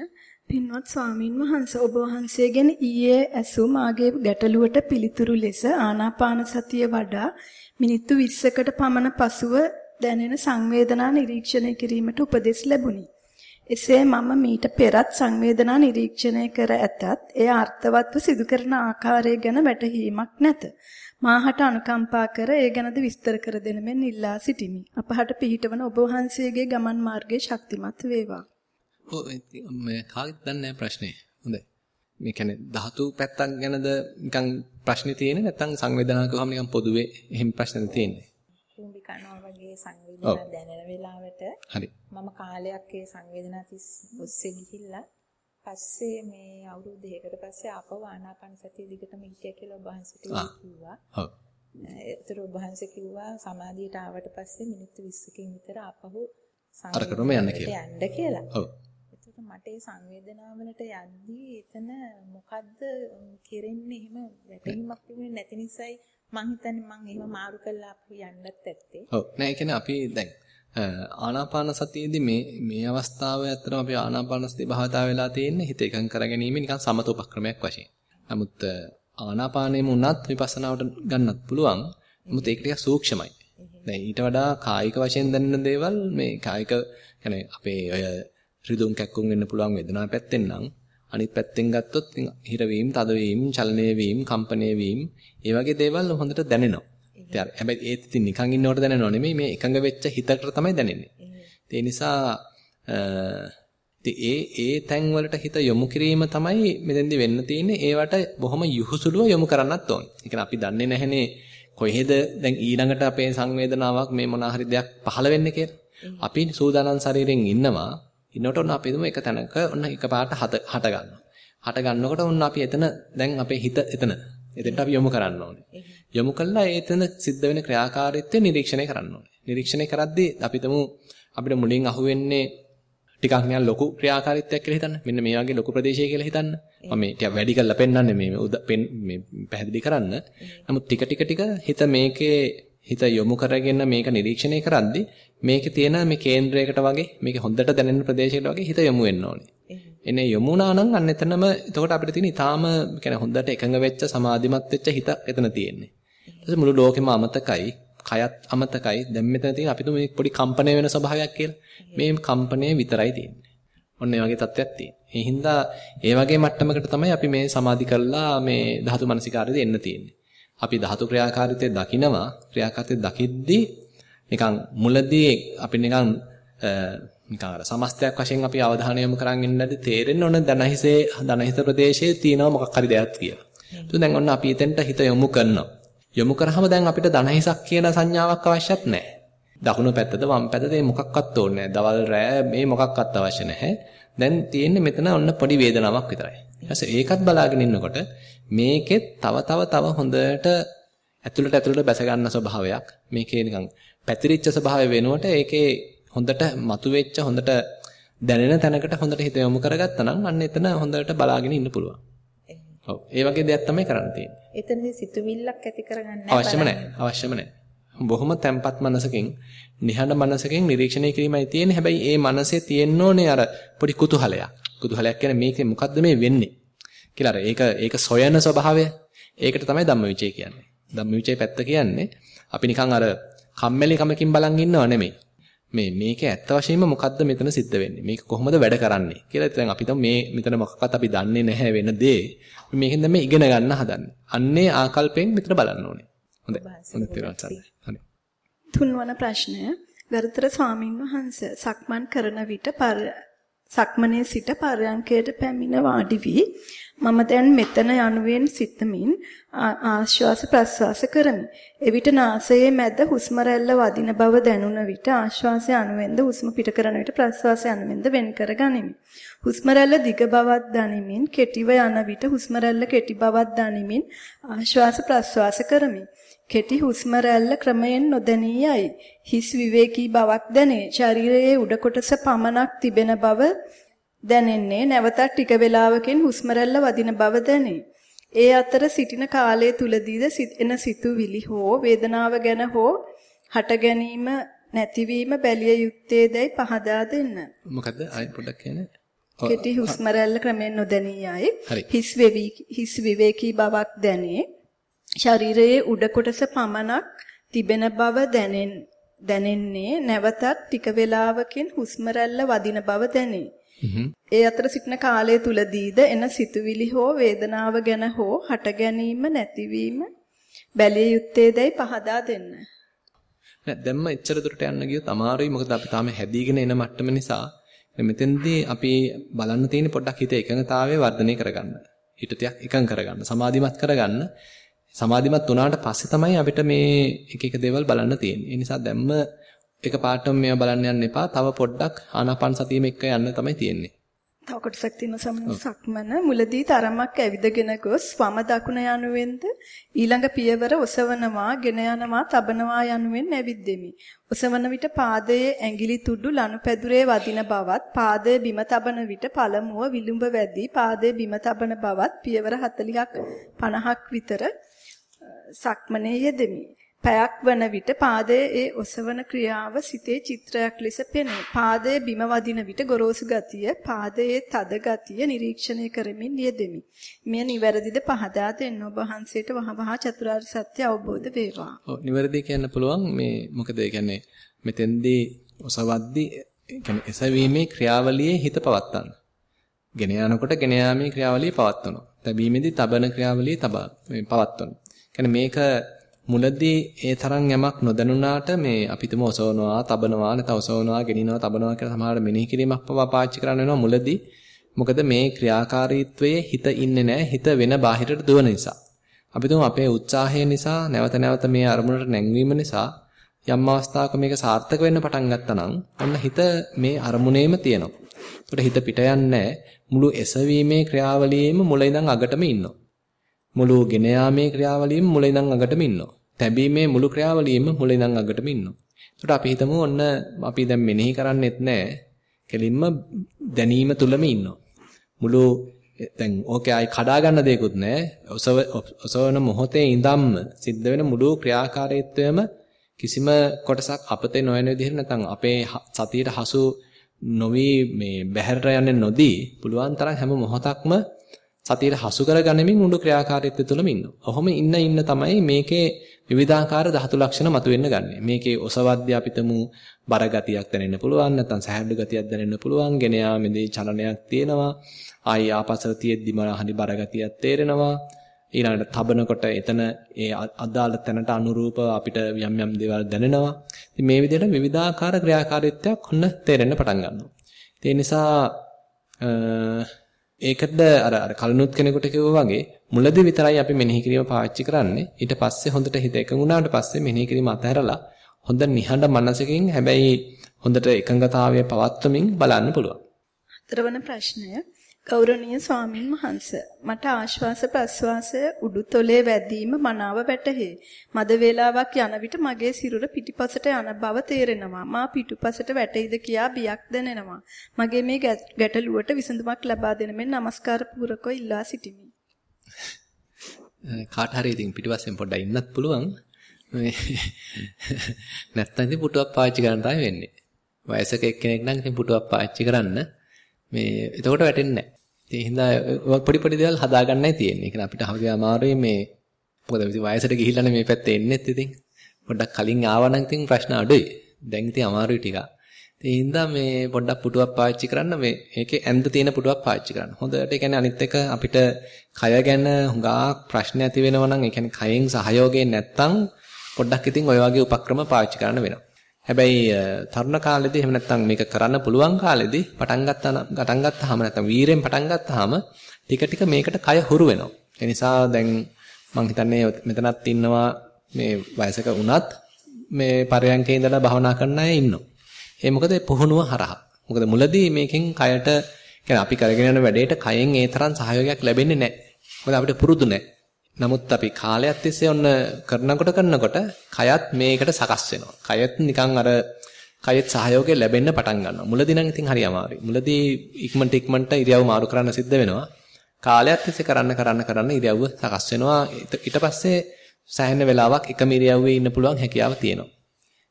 Speaker 2: පින්වත් ස්වාමින් වහන්සේ ඔබ වහන්සේගෙන් ඊයේ ඇසු මාගේ ගැටලුවට පිළිතුරු ලෙස ආනාපාන සතිය වඩා මිනිත්තු 20කට පමණ පසුව දැනෙන සංවේදනා නිරීක්ෂණය කිරීමට උපදෙස් ලැබුණි. එසේ මම මීට පෙරත් සංවේදනා නිරීක්ෂණය කර ඇතත් එය අර්ථවත්ව සිදු කරන ආකාරය ගැන වැටහීමක් නැත. මාහට අනුකම්පා කර ඒ ගැනද විස්තර කර දෙන මෙන් ඉල්ලා සිටිමි. අපහට පිහිටවන ඔබ වහන්සේගේ ගමන් මාර්ගයේ ශක්තිමත් වේවා.
Speaker 1: කාගෙත් දන්නේ ප්‍රශ්නේ. හොඳයි. මේ කියන්නේ ධාතු පැත්තක් ගැනද නිකන් ප්‍රශ්නේ තියෙන්නේ නැත්නම් සංවේදනාවක් ගහම නිකන් පොදුවේ එහෙම ප්‍රශ්නද තියෙන්නේ?
Speaker 4: කුඹි කනවා වගේ සංවේදනා දැනෙන වෙලාවට
Speaker 1: හරි.
Speaker 4: මම කාලයක් ඒ සංවේදනා තිස් ඔස්සේ ගිහිල්ලා පස්සේ මේ අවුරුදු දෙකකට පස්සේ ආපහු ආනාපාන සතිය දිගටම හිටියා කියලා ඔබ වහන්සේට කිව්වා.
Speaker 1: ඔව්.
Speaker 4: ඒතර ඔබ වහන්සේ කිව්වා සමාධියට ආවට පස්සේ මිනිත්තු 20කින් විතර ආපහු
Speaker 1: අරකටම යන්න කියලා.
Speaker 4: යන්න කියලා.
Speaker 1: ඔව්.
Speaker 4: එතකොට මට ඒ සංවේදනාවලට යද්දී එතන මොකද්ද කෙරෙන්නේ එහෙම වැටහීමක් තිබුණේ නැති නිසායි මං හිතන්නේ මං එහෙම මාරු කරලා අපි යන්නත් ඇත්තේ.
Speaker 1: ඔව්. නෑ ඒ කියන්නේ අපි දැන් ආනාපාන සතියේදී මේ මේ අවස්ථාව ඇත්තටම අපි ආනාපාන සතිය භාවිතා වෙලා තියෙන්නේ හිත එකඟ කරගැනීම නිකන් සමත උපක්‍රමයක් වශයෙන්. නමුත් ආනාපානෙම උනත් විපස්සනාවට ගන්නත් පුළුවන්. නමුත් ඒක ටිකක් සූක්ෂමයි. දැන් ඊට වඩා කායික වශයෙන් දැනෙන දේවල් මේ කායික يعني අපේ ඔය රිදුම් කැක්කුම් වෙන්න පුළුවන් වේදනාව පැත්තෙන් නම් අනිත් පැත්තෙන් ගත්තොත් හිරවීම, තදවීම, චලනය වීම, කම්පණය වීම, ඒ වගේ දේවල් හොඳට දැනෙනවා. ඉතින් හැබැයි ඒත් ඉතින් නිකන් ඉන්නවට දැනෙනව නෙමෙයි මේ එකඟ වෙච්ච හිතට තමයි දැනෙන්නේ. ඒ නිසා ඒ ඒ තැන් වලට හිත යොමු කිරීම තමයි මෙතෙන්දි වෙන්න තියෙන්නේ. ඒවට බොහොම යහුසුලුව යොමු කරන්නත් ඕනේ. ඒ අපි දන්නේ නැහනේ කොහෙද දැන් ඊළඟට අපේ සංවේදනාවක් මේ මොන හරි දෙයක් පහළ වෙන්නේ කියලා. අපි සූදානම් ශරීරයෙන් ඉන්නවා. ඉන්නකොට ඔන්න අපි දුම එක තැනක ඔන්න එකපාරට හට හට ගන්නවා. හට ගන්නකොට ඔන්න අපි එතන දැන් අපේ හිත එතන. එතෙන්ට අපි යොමු කරන්න ඕනේ. යොමු කළා එතන සිද්ධ වෙන ක්‍රියාකාරීත්වය නිරීක්ෂණය කරන්න ඕනේ. නිරීක්ෂණය කරද්දී අපි අපිට මුලින් අහුවෙන්නේ ටිකක් නිකන් ලොකු ක්‍රියාකාරීත්වයක් කියලා හිතන්න. මෙන්න මේ වගේ ලොකු ප්‍රදේශයක් කියලා හිතන්න. මම මේ ටික වැඩි කරලා පෙන්නන්නේ මේ මේ පැහැදිලි කරන්න. නමුත් ටික ටික ටික හිත මේකේ හිත යොමු කරගෙන මේක නිරීක්ෂණය කරද්දී මේකේ තියෙන මේ කේන්ද්‍රයකට වගේ මේක හොඳට දැනෙන ප්‍රදේශයකට වගේ හිත යොමු වෙන්න ඕනේ. එනේ යොමු වුණා නම් අන්න එතනම එතකොට අපිට තියෙන ඊටාම කියන්නේ හොඳට එකඟ වෙච්ච සමාධිමත් වෙච්ච හිත එතන තියෙන්නේ. ඊට මුළු ලෝකෙම අමතකයි, කයත් අමතකයි. දැන් මෙතන තියෙන අපිට මේ පොඩි කම්පණය වෙන ස්වභාවයක් කියලා. මේ කම්පණය විතරයි තියෙන්නේ. ඔන්න ඒ වගේ තත්ත්වයක් තියෙනවා. ඒ හින්දා ඒ වගේ මට්ටමකට තමයි අපි මේ සමාධි කරලා මේ ධාතු මනසිකාරයේදී එන්න තියෙන්නේ. අපි ධාතු ක්‍රියාකාරීත්වය දකිනවා ක්‍රියාකාරීත්වය දකිද්දී නිකන් මුලදී අපි නිකන් නිකන් අර සමස්තයක් වශයෙන් අපි අවධානය යොමු කරන් ඉන්නදී තේරෙන්න ඕන දනහිසේ දනහිත ප්‍රදේශයේ තියෙනවා මොකක් හරි දෙයක් කියලා. ඒක දැන් ඔන්න අපි එතෙන්ට හිත යොමු කරනවා. යොමු කරාම දැන් අපිට දනහිසක් කියන සංඥාවක් අවශ්‍යත් නැහැ. දකුණු පැත්තද වම් පැත්තද මේ මොකක්වත් ඕනේ නැහැ. දවල් රෑ මේ මොකක්වත් අවශ්‍ය නැහැ. දැන් තියෙන්නේ මෙතන ඔන්න පොඩි වේදනාවක් විතරයි. ඊපස්සේ ඒකත් බලාගෙන ඉන්නකොට මේකෙත් තව තව තව හොඳට ඇතුළට ඇතුළට බැස ගන්න ස්වභාවයක් මේකේ නිකන් පැතිරිච්ච ස්වභාවය වෙනුවට ඒකේ හොඳට මතුවෙච්ච හොඳට දැනෙන තැනකට හොඳට හිත යොමු කරගත්තා නම් අන්න එතන හොඳට බලාගෙන ඉන්න පුළුවන්. ඔව් ඒ වගේ දෙයක් තමයි කරන්න තියෙන්නේ.
Speaker 4: එතනදී සිතුවිල්ලක් ඇති කරගන්න
Speaker 1: අවශ්‍යම නැහැ. අවශ්‍යම නැහැ. බොහොම තැම්පත් මනසකින් නිහඬ මනසකින් නිරීක්ෂණය කිරීමයි තියෙන්නේ. හැබැයි ඒ මනසේ තියෙන්න ඕනේ අර පොඩි කුතුහලයක්. කුතුහලයක් කියන්නේ මේකේ මොකද්ද මේ වෙන්නේ කියලා. අර ඒක ඒක සොයන ස්වභාවය. ඒකට තමයි ධම්මවිචය කියන්නේ. ධම්මවිචය පැත්ත කියන්නේ අපි නිකන් අර කම්මැලි කමකින් බලන් ඉන්නව නෙමෙයි. මේ මේක ඇත්ත වශයෙන්ම මොකද්ද මෙතන සිද්ධ වෙන්නේ? මේක කොහොමද වැඩ කරන්නේ කියලා දැන් අපි මේ මෙතන මොකක්වත් අපි දන්නේ නැහැ වෙන දේ. මේකෙන් දැන් මේ ඉගෙන ගන්න හදන්නේ. අන්නේ ආකල්පයෙන් මෙතන බලන්න ඕනේ. හොඳයි. හොඳයි තිරවචාරයි. හරි.
Speaker 2: තුන්වන ප්‍රශ්නය ගරුතර ස්වාමින් වහන්සේ සක්මන් කරන විට සක්මනේ සිට පරයන්කයට පැමිණ වාඩි වී මම දැන් මෙතන යනුවෙන් සිතමින් ආශ්වාස ප්‍රශ්වාස කරමි. එවිට නාසයේ මැද හුස්ම රැල්ල වදින බව දැනුන විට ආශ්වාසය අනුවෙන්ද හුස්ම පිට කරන විට ප්‍රශ්වාසය අනුවෙන්ද වෙන් කර ගනිමි. හුස්ම රැල්ල දිග බවක් දනිමින් කෙටිව යන විට හුස්ම රැල්ල කෙටි බවක් දනිමින් ආශ්වාස ප්‍රශ්වාස කරමි. කෙටි හුස්ම රැල්ල ක්‍රමයෙන් නොදැනී යයි. හිස් විවේකී බවක් දැනේ. ශරීරයේ උඩ කොටස පමණක් තිබෙන බව දැනෙන්නේ නැවතත් ටික වේලාවකින් හුස්ම රැල්ල වදින බව දැනේ. ඒ අතර සිටින කාලය තුලදීද එන සිතුවිලි හෝ වේදනාව ගැන හෝ හට ගැනීම නැතිවීම බැලිය යුත්තේදයි පහදා දෙන්න.
Speaker 1: මොකද ආයි පොඩ්ඩක් කියන්නේ.
Speaker 2: කෙටි හුස්ම රැල්ල ක්‍රමෙන් නොදැනී යයි. හිස් වෙවි හිස් විවේකී බවක් දැනේ. ශරීරයේ උඩ කොටස පමණක් තිබෙන බව දැනෙන් දැනෙන්නේ නැවතත් ටික වේලාවකින් හුස්ම රැල්ල වදින බව දැනේ. ඒ අතර සිටින කාලය තුලදීද එන සිතුවිලි හෝ වේදනාව ගැන හෝ හට ගැනීම නැතිවීම බැලිය යුත්තේදයි පහදා දෙන්න.
Speaker 1: නෑ දැම්ම එච්චර දුරට යන්න ගියොත් අමාරුයි මොකද අපි තාම හැදීගෙන එන මට්ටම නිසා මෙතෙන්දී අපි බලන්න තියෙන පොඩ්ඩක් හිත එකඟතාවය වර්ධනය කරගන්න. හිත ටිකක් එකඟ කරගන්න, සමාධිමත් කරගන්න. සමාධිමත් වුණාට පස්සේ තමයි අපිට මේ එක එක දේවල් බලන්න තියෙන්නේ. ඒ නිසා දැම්ම එක පාටම මේවා බලන්න යන්න එපා. තව පොඩ්ඩක් ආනාපාන සතියෙම එක්ක යන්න තමයි තියෙන්නේ.
Speaker 2: තව කොටසක් තියෙන සමන සක්මන මුලදී තරමක් ඇවිදගෙන ගොස් වම දකුණ යනුවෙන්ද ඊළඟ පියවර ඔසවනවා ගෙන යනවා තබනවා යනුවෙන් ඇවිද්දෙමි. ඔසවන විට පාදයේ ඇඟිලි තුඩු ලනුපැදුරේ වදින බවත් පාදයේ බිම තබන විට පළමුව විලුඹ වැදී පාදයේ බිම තබන බවත් පියවර 40ක් 50ක් විතර සක්මනේ යෙදෙමි. පැයක් වන විට පාදයේ ඒ ඔසවන ක්‍රියාව සිතේ චිත්‍රයක් ලෙස පෙනේ. පාදයේ බිම වදින විට ගොරෝසු ගතිය, පාදයේ තද ගතිය නිරීක්ෂණය කරමින් යෙදෙමි. මෙය නිවැරදිද පහදා දෙන්න ඔබ වහන්සේට වහවහ චතුරාර්ය සත්‍ය අවබෝධ වේවා.
Speaker 1: ඔව් නිවැරදි කියන්න පුළුවන් මේ මොකද ඒ කියන්නේ මෙතෙන්දී ඔසවද්දී කියන්නේ එසවීමේ ක්‍රියාවලියේ හිත පවත්තන්න. ගෙන යනකොට ගෙන යාමේ ක්‍රියාවලිය පවත්වනවා. තැබීමේදී තබන ක්‍රියාවලිය තබා මේ පවත්වනවා. කියන්නේ මේක මුලදී ඒ තරම් යමක් නොදැනුණාට මේ අපිටම ඔසවනවා, තබනවා, නැත්නම් ඔසවනවා, ගෙනිනවා, තබනවා කියලා සමහරවිට මෙනෙහි කිරීමක් පවා පාවිච්චි කරන්න වෙනවා මුලදී. මොකද මේ ක්‍රියාකාරීත්වයේ හිත ඉන්නේ නැහැ. හිත වෙන බාහිරට දුවන නිසා. අපි අපේ උත්සාහය නිසා නැවත නැවත මේ අරමුණට නැංවීම නිසා යම් අවස්ථාවක මේක සාර්ථක වෙන්න පටන් ගත්තා නම් ඔන්න හිත මේ අරමුණේම තියෙනවා. ඒකට හිත පිට යන්නේ මුළු එසවීමේ ක්‍රියාවලියේම මුල ඉඳන් අගටම ඉන්නවා. මුළු ගෙන යාමේ ක්‍රියාවලියෙම මුල ඉඳන් අගටම ඉන්නවා. තැබීමේ මුළු ක්‍රියාවලියෙම මුල ඉඳන් අගටම ඉන්නවා. ඒකට අපි හිතමු ඔන්න අපි දැන් මෙනෙහි කරන්නෙත් නැහැ. කෙලින්ම දැනීම තුලම ඉන්නවා. මුළු දැන් ඕකේ ආයි කඩා ගන්න දෙයක්වත් නැහැ. ඔසව ඔසවන මොහොතේ ඉඳන්ම සිද්ධ වෙන මුළු ක්‍රියාකාරීත්වයම කිසිම කොටසක් අපතේ නොයන විදිහට නැත්නම් අපේ සතියට හසු නොවි මේ බහැරට යන්නේ නොදී පුළුවන් තරම් හැම මොහොතක්ම සතියට හසු කරගැනීමෙන් උණු ක්‍රියාකාරීත්වය තුළම ඉන්නවා. ඔහොම ඉන්න ඉන්න තමයි මේකේ විවිධාකාර ධාතු ලක්ෂණ මතුවෙන්න ගන්නෙ. මේකේ ඔසවද්‍ය අපිටමු බර ගතියක් දැනෙන්න පුළුවන් නැත්නම් සහැල්ලු ගතියක් දැනෙන්න පුළුවන්. ගෙන යාමේදී චලනයක් තියෙනවා. ආයි ආපසට තියෙද්දිම හරි බර ගතියක් තේරෙනවා. ඊළඟට තබනකොට එතන ඒ අදාළ තැනට අනුරූප අපිට යම් යම් දේවල් දැනෙනවා. ඉතින් මේ විදිහට විවිධාකාර ක්‍රියාකාරීත්වයක් ඔන්න තේරෙන්න පටන් ගන්නවා. ඒ නිසා ඒකද අර අර කලනුත් කෙනෙකුට කිව්වා වගේ මුලදී විතරයි අපි මෙනෙහි කිරීම පාවිච්චි කරන්නේ. ඊට පස්සේ හොඳට හිත එකඟ වුණාට පස්සේ මෙනෙහි කිරීම අතහැරලා හොඳ නිහඬ මනසකින් හැබැයි හොඳට එකඟතාවය පවත්වමින් බලන්න පුළුවන්.
Speaker 2: හතරවන ප්‍රශ්නය ගෞරවනීය ස්වාමින් වහන්සේ මට ආශ්වාස ප්‍රශ්වාසය උඩුතොලේ වැදීම මනාව වැටහේ. මද වේලාවක් යන විට මගේ සිරුර පිටිපසට යන බව තේරෙනවා. මා පිටුපසට වැටෙයිද කියා බියක් දැනෙනවා. මගේ මේ ගැටලුවට විසඳුමක් ලබා දෙන මෙන් নমස්කාර පූරකව ඉල්ලා සිටිමි.
Speaker 1: කාට හරි ඉතින් පිටිපස්සෙන් පොඩ්ඩක් ඉන්නත් පුළුවන්. නැත්තම් ඉතින් පුටුවක් පාවිච්චි කරන්න තමයි වෙන්නේ. වයසක එක්කෙනෙක් නම් ඉතින් පුටුවක් පාවිච්චි කරන්න මේ එතකොට වැටෙන්නේ නැහැ. ඒ හින්දා පොඩි පොඩි දේවල් හදාගන්නයි තියෙන්නේ. ඒ කියන්නේ අපිට හරිය අමාරුයි මේ මොකද ඉතින් වයසට ගිහිල්ලානේ මේ පැත්තේ එන්නෙත් ඉතින්. පොඩ්ඩක් කලින් ආවනම් ඉතින් ප්‍රශ්න අඩුයි. දැන් ඉතින් අමාරුයි ටිකක්. ඒ හින්දා මේ පොඩ්ඩක් පුටුවක් පාවිච්චි කරන්න මේ ඒකේ ඇඳ තියෙන පුටුවක් පාවිච්චි කරන්න. හොඳට ඒ කියන්නේ අනිත් එක අපිට කය ගැන හුඟා ප්‍රශ්න ඇති වෙනවා නම් ඒ කියන්නේ කයෙන් සහයෝගයෙන් නැත්තම් පොඩ්ඩක් ඉතින් ඔය වගේ උපක්‍රම පාවිච්චි කරන්න වෙනවා. හැබැයි තරුණ කාලෙදී එහෙම නැත්නම් මේක කරන්න පුළුවන් කාලෙදී පටන් ගත්තා පටන් ගත්තාම නැත්නම් වීරයෙන් පටන් ගත්තාම ටික ටික මේකට කය හුරු වෙනවා. ඒ නිසා දැන් මම හිතන්නේ මෙතනත් ඉන්නවා මේ වයසක වුණත් මේ පරයන්කේ ඉඳලා භවනා කරන අය ඉන්නවා. ඒ මොකද පුහුණුව හරහා. මොකද මුලදී මේකෙන් කයට කියන්නේ අපි කරගෙන යන වැඩේට කයෙන් ඒ තරම් සහයෝගයක් ලැබෙන්නේ නැහැ. මොකද අපිට පුරුදු නැහැ. නමුත් අපි කාලයක් තිස්සේ ඔන්න කරනකොට කරනකොට කයත් මේකට සකස් වෙනවා. කයත් නිකන් අර කයෙත් සහයෝගය ලැබෙන්න පටන් ගන්නවා. මුලදී නම් ඉතින් හරි අමාරුයි. මුලදී ඉක්මනට ඉක්මනට ඉරියව් මාරු කරන්න සිද්ධ වෙනවා. කාලයක් තිස්සේ කරන්න කරන්න කරන්න ඉරියව්ව සකස් වෙනවා. ඊට පස්සේ සෑහෙන වෙලාවක් එකම ඉරියව්වේ ඉන්න පුළුවන් හැකියාව තියෙනවා.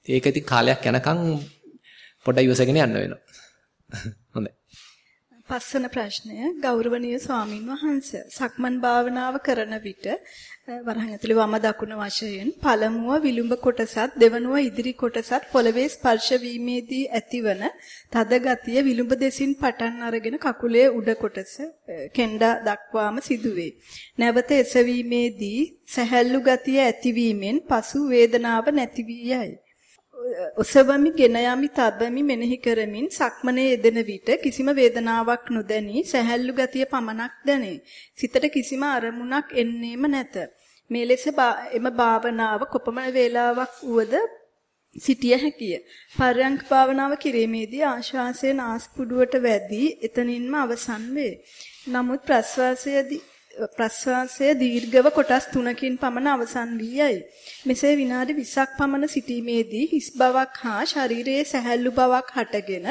Speaker 1: ඒක ඉතින් කාලයක් යනකම් පොඩ්ඩක් ඉවසගෙන යන්න වෙනවා. හොඳයි.
Speaker 2: පස්සන ප්‍රශ්නය ගෞරවනීය ස්වාමින් වහන්සේ සක්මන් භාවනාව කරන විට වරහන් ඇතුලේ වම දකුණ වශයෙන් පළමුව විලුඹ කොටසත් දෙවනුව ඉදිරි කොටසත් පොළවේ ස්පර්ශ වීමේදී ඇතිවන තද ගතිය විලුඹ දෙසින් පටන් අරගෙන කකුලේ උඩ කොටස කෙන්ඩා දක්වාම සිදුවේ. නැවත එසවීමේදී සැහැල්ලු ගතිය ඇතිවීමෙන් පසු වේදනාව නැති වී යයි. ඔසවමි ගෙන යමි තබමි මෙනෙහි කරමින් සක්මනේ යෙදෙන විට කිසිම වේදනාවක් නොදැනී සැහැල්ලු ගතිය පමණක් දැනේ. සිතට කිසිම අරමුණක් එන්නේම නැත. මේ ලෙස එම භාවනාව කොපමණ වේලාවක් වුවද සිටිය හැකිය. පර්යංක භාවනාව කිරීමේදී ආශ්වාසයේ නාස්පුඩුවට වැදී එතනින්ම අවසන් වේ. නමුත් ප්‍රශ්වාසයේදී ප්‍රශ්වාසය දීර්ඝව කොටස් තුනකින් පමණ අවසන් වී යයි. මෙසේ විනාඩි 20ක් පමණ සිටීමේදී හිස් බවක් හා ශරීරයේ සැහැල්ලු බවක් හටගෙන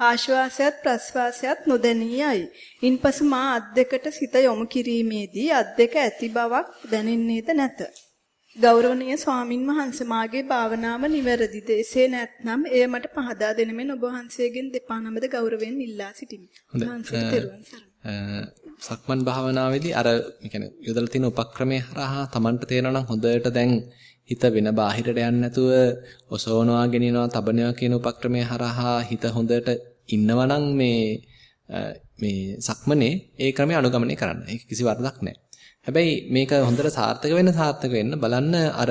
Speaker 2: ආශ්වාසයත් ප්‍රශ්වාසයත් නොදැනී යයි. ඉන්පසු මා අත් දෙකට සිත යොමු කිරීමේදී අත් දෙක ඇති බවක් දැනෙන්නේද නැත. ගෞරවනීය ස්වාමින් වහන්සේ මාගේ භාවනාව නිවැරදිද? එසේ නැත්නම් එය මට පහදා දෙන මෙන් ඔබ වහන්සේගෙන් දෙපා නමද ගෞරවයෙන් ඉල්ලා සිටිමි.
Speaker 1: සක්මන් භාවනාවේදී අර يعني යොදලා තියෙන උපක්‍රමයේ හරහා Tamanට තේරෙනවා නම් හොඳට දැන් හිත වෙන බාහිරට යන්නේ නැතුව ඔසවනවා ගෙනියනවා තබනවා කියන උපක්‍රමයේ හරහා හිත හොඳට ඉන්නවා නම් මේ මේ සක්මනේ ඒ ක්‍රමය අනුගමනය කරන්න. ඒක කිසි වරදක් නැහැ. හැබැයි මේක හොඳට සාර්ථක වෙන්න සාර්ථක වෙන්න බලන්න අර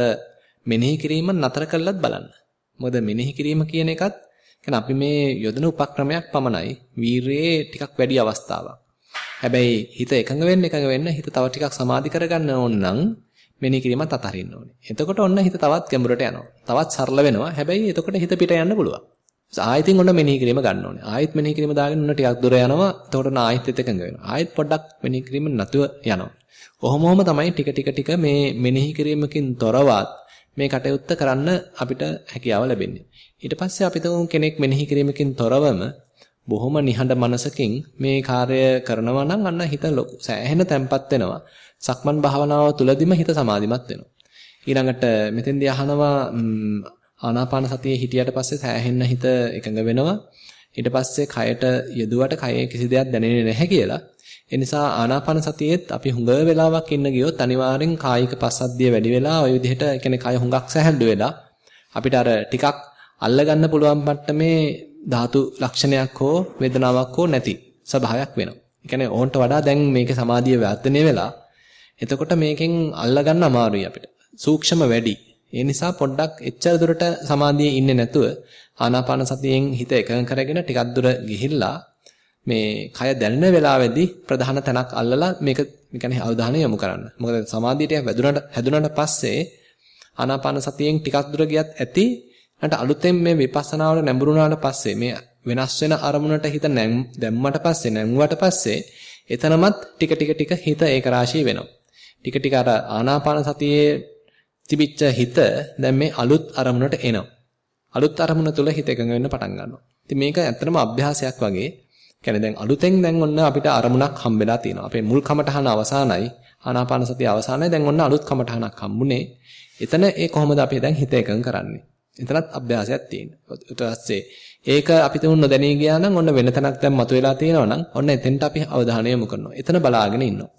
Speaker 1: මෙනෙහි කිරීම නතර කළත් බලන්න. මොකද මෙනෙහි කිරීම කියන එකත් කියන්නේ අපි මේ යොදන උපක්‍රමයක් පමණයි. වීරයේ ටිකක් වැඩි අවස්ථාවක්. හැබැයි හිත එකඟ වෙන්න එකඟ වෙන්න හිත තව ටිකක් සමාධි කරගන්න ඕන නම් මෙනෙහි කිරීමත් අතහරින්න ඕනේ. එතකොට ඔන්න හිත තවත් ගැඹුරට යනවා. තවත් සරල වෙනවා. හැබැයි එතකොට හිත පිට යන්න පුළුවන්. ආයෙත් ඔන්න මෙනෙහි කිරීම ගන්න ඕනේ. ආයෙත් මෙනෙහි කිරීම දාගෙන ඔන්න ටිකක් දුර යනවා. එතකොට ඔන්න ආයෙත් එකඟ වෙනවා. ආයෙත් පොඩ්ඩක් මෙනෙහි කිරීම නැතුව යනවා. ඔහොම ඔහොම තමයි ටික ටික ටික මේ මෙනෙහි කිරීමකින් තොරවත් මේ කටයුත්ත කරන්න අපිට හැකියාව ලැබෙන්නේ. ඊට පස්සේ අපි කෙනෙක් මෙනෙහි කිරීමකින් තොරවම බොහොම නිහඬ මනසකින් මේ කාර්යය කරනවා නම් අන්න හිත සෑහෙන තැම්පත් වෙනවා. සක්මන් භාවනාව තුළදීම හිත සමාධිමත් වෙනවා. ඊළඟට මෙතෙන්දී අහනවා ආනාපාන සතියේ හිටියට පස්සේ සෑහෙන්න හිත එකඟ වෙනවා. ඊට පස්සේ කයට යෙදුවට කයේ කිසි දෙයක් දැනෙන්නේ නැහැ කියලා. ඒ නිසා ආනාපාන සතියේත් අපි හුඟ වෙලාවක් ඉන්න ගියොත් අනිවාර්යෙන් කායික පස්සද්ධිය වැඩි වෙලා ওই විදිහට කියන්නේ කය හුඟක් සැහැල්ලු වෙලා අපිට අර ටිකක් අල්ලගන්න පුළුවන් මට්ටමේ ධාතු ලක්ෂණයක් හෝ වේදනාවක් හෝ නැති ස්වභාවයක් වෙනවා. ඒ කියන්නේ ඕන්ට වඩා දැන් මේකේ සමාධිය වර්ධනය වෙලා එතකොට මේකෙන් අල්ලගන්න අමාරුයි අපිට. සූක්ෂම වැඩි. ඒ නිසා පොඩ්ඩක් එච්චර දුරට සමාධියේ ඉන්නේ නැතුව ආනාපාන සතියෙන් හිත එකඟ කරගෙන ටිකක් දුර ගිහිල්ලා මේ කය දැනෙන වෙලාවේදී ප්‍රධාන තැනක් අල්ලලා මේක කියන්නේ අවධානය යොමු කරන්න. මොකද සමාධියට වැදුනට හැදුනට පස්සේ ආනාපාන සතියෙන් ටිකක් දුර ගියත් ඇති ඊට අලුතෙන් මේ විපස්සනාවට නැඹුරුනාට පස්සේ මේ වෙනස් වෙන අරමුණට හිත දැම්මට පස්සේ නැංගුවට පස්සේ එතනමත් ටික ටික ටික හිත ඒකරාශී වෙනවා. ටික ටික අර ආනාපාන සතියේ තිබිච්ච හිත දැන් මේ අලුත් අරමුණට එනවා. අලුත් අරමුණ තුල හිත එකඟ වෙන්න පටන් ගන්නවා. ඉතින් මේක ඇත්තටම අභ්‍යාසයක් වගේ. කියන්නේ දැන් අලුතෙන් දැන් ඔන්න අපිට අරමුණක් හම්බෙලා තියෙනවා. අපේ මුල් කමටහන අවසానයි ආනාපාන සතිය අවසానයි දැන් ඔන්න අලුත් කමටහනක් හම්බුනේ. එතන ඒ කොහොමද අපි දැන් හිත එකඟ කරන්නේ? එතනත් අභ්‍යාසයක් තියෙනවා. ඊට පස්සේ ඒක අපි තුන් නොදැනී ගියා නම් ඔන්න වෙන තැනක් දැන් මතුවලා තියෙනවා නම් ඔන්න එතෙන්ට අපි අවධානය යොමු කරනවා. එතන බලාගෙන ඉන්නවා.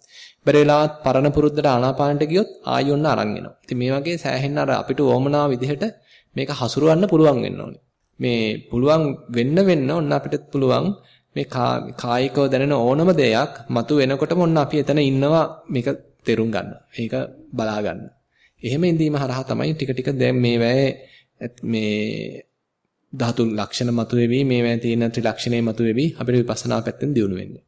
Speaker 1: බැරි වෙලාවත් පරණ පුරුද්දට ආනාපානට ගියොත් ආයෙ ඔන්න අරන් එනවා. ඉතින් මේ වගේ සෑහෙන්න අර අපිට ඕමනා විදිහට මේක හසුරවන්න පුළුවන් වෙන්න ඕනේ. මේ පුළුවන් වෙන්න වෙන්න ඔන්න අපිට පුළුවන් මේ කායිකව දැනෙන ඕනම දෙයක් මතු වෙනකොටම ඔන්න අපි එතන ඉන්නවා මේක තේරුම් ගන්න. මේක බලා ගන්න. එහෙම ඉඳීම හරහා තමයි ටික ටික දැන් මේ වැයේ මේ ධාතු ලක්ෂණ මතුවේවි මේවා තියෙන ත්‍රිලක්ෂණේ මතුවේවි අපිට විපස්සනා පැත්තෙන් දියුණු වෙන්නේ.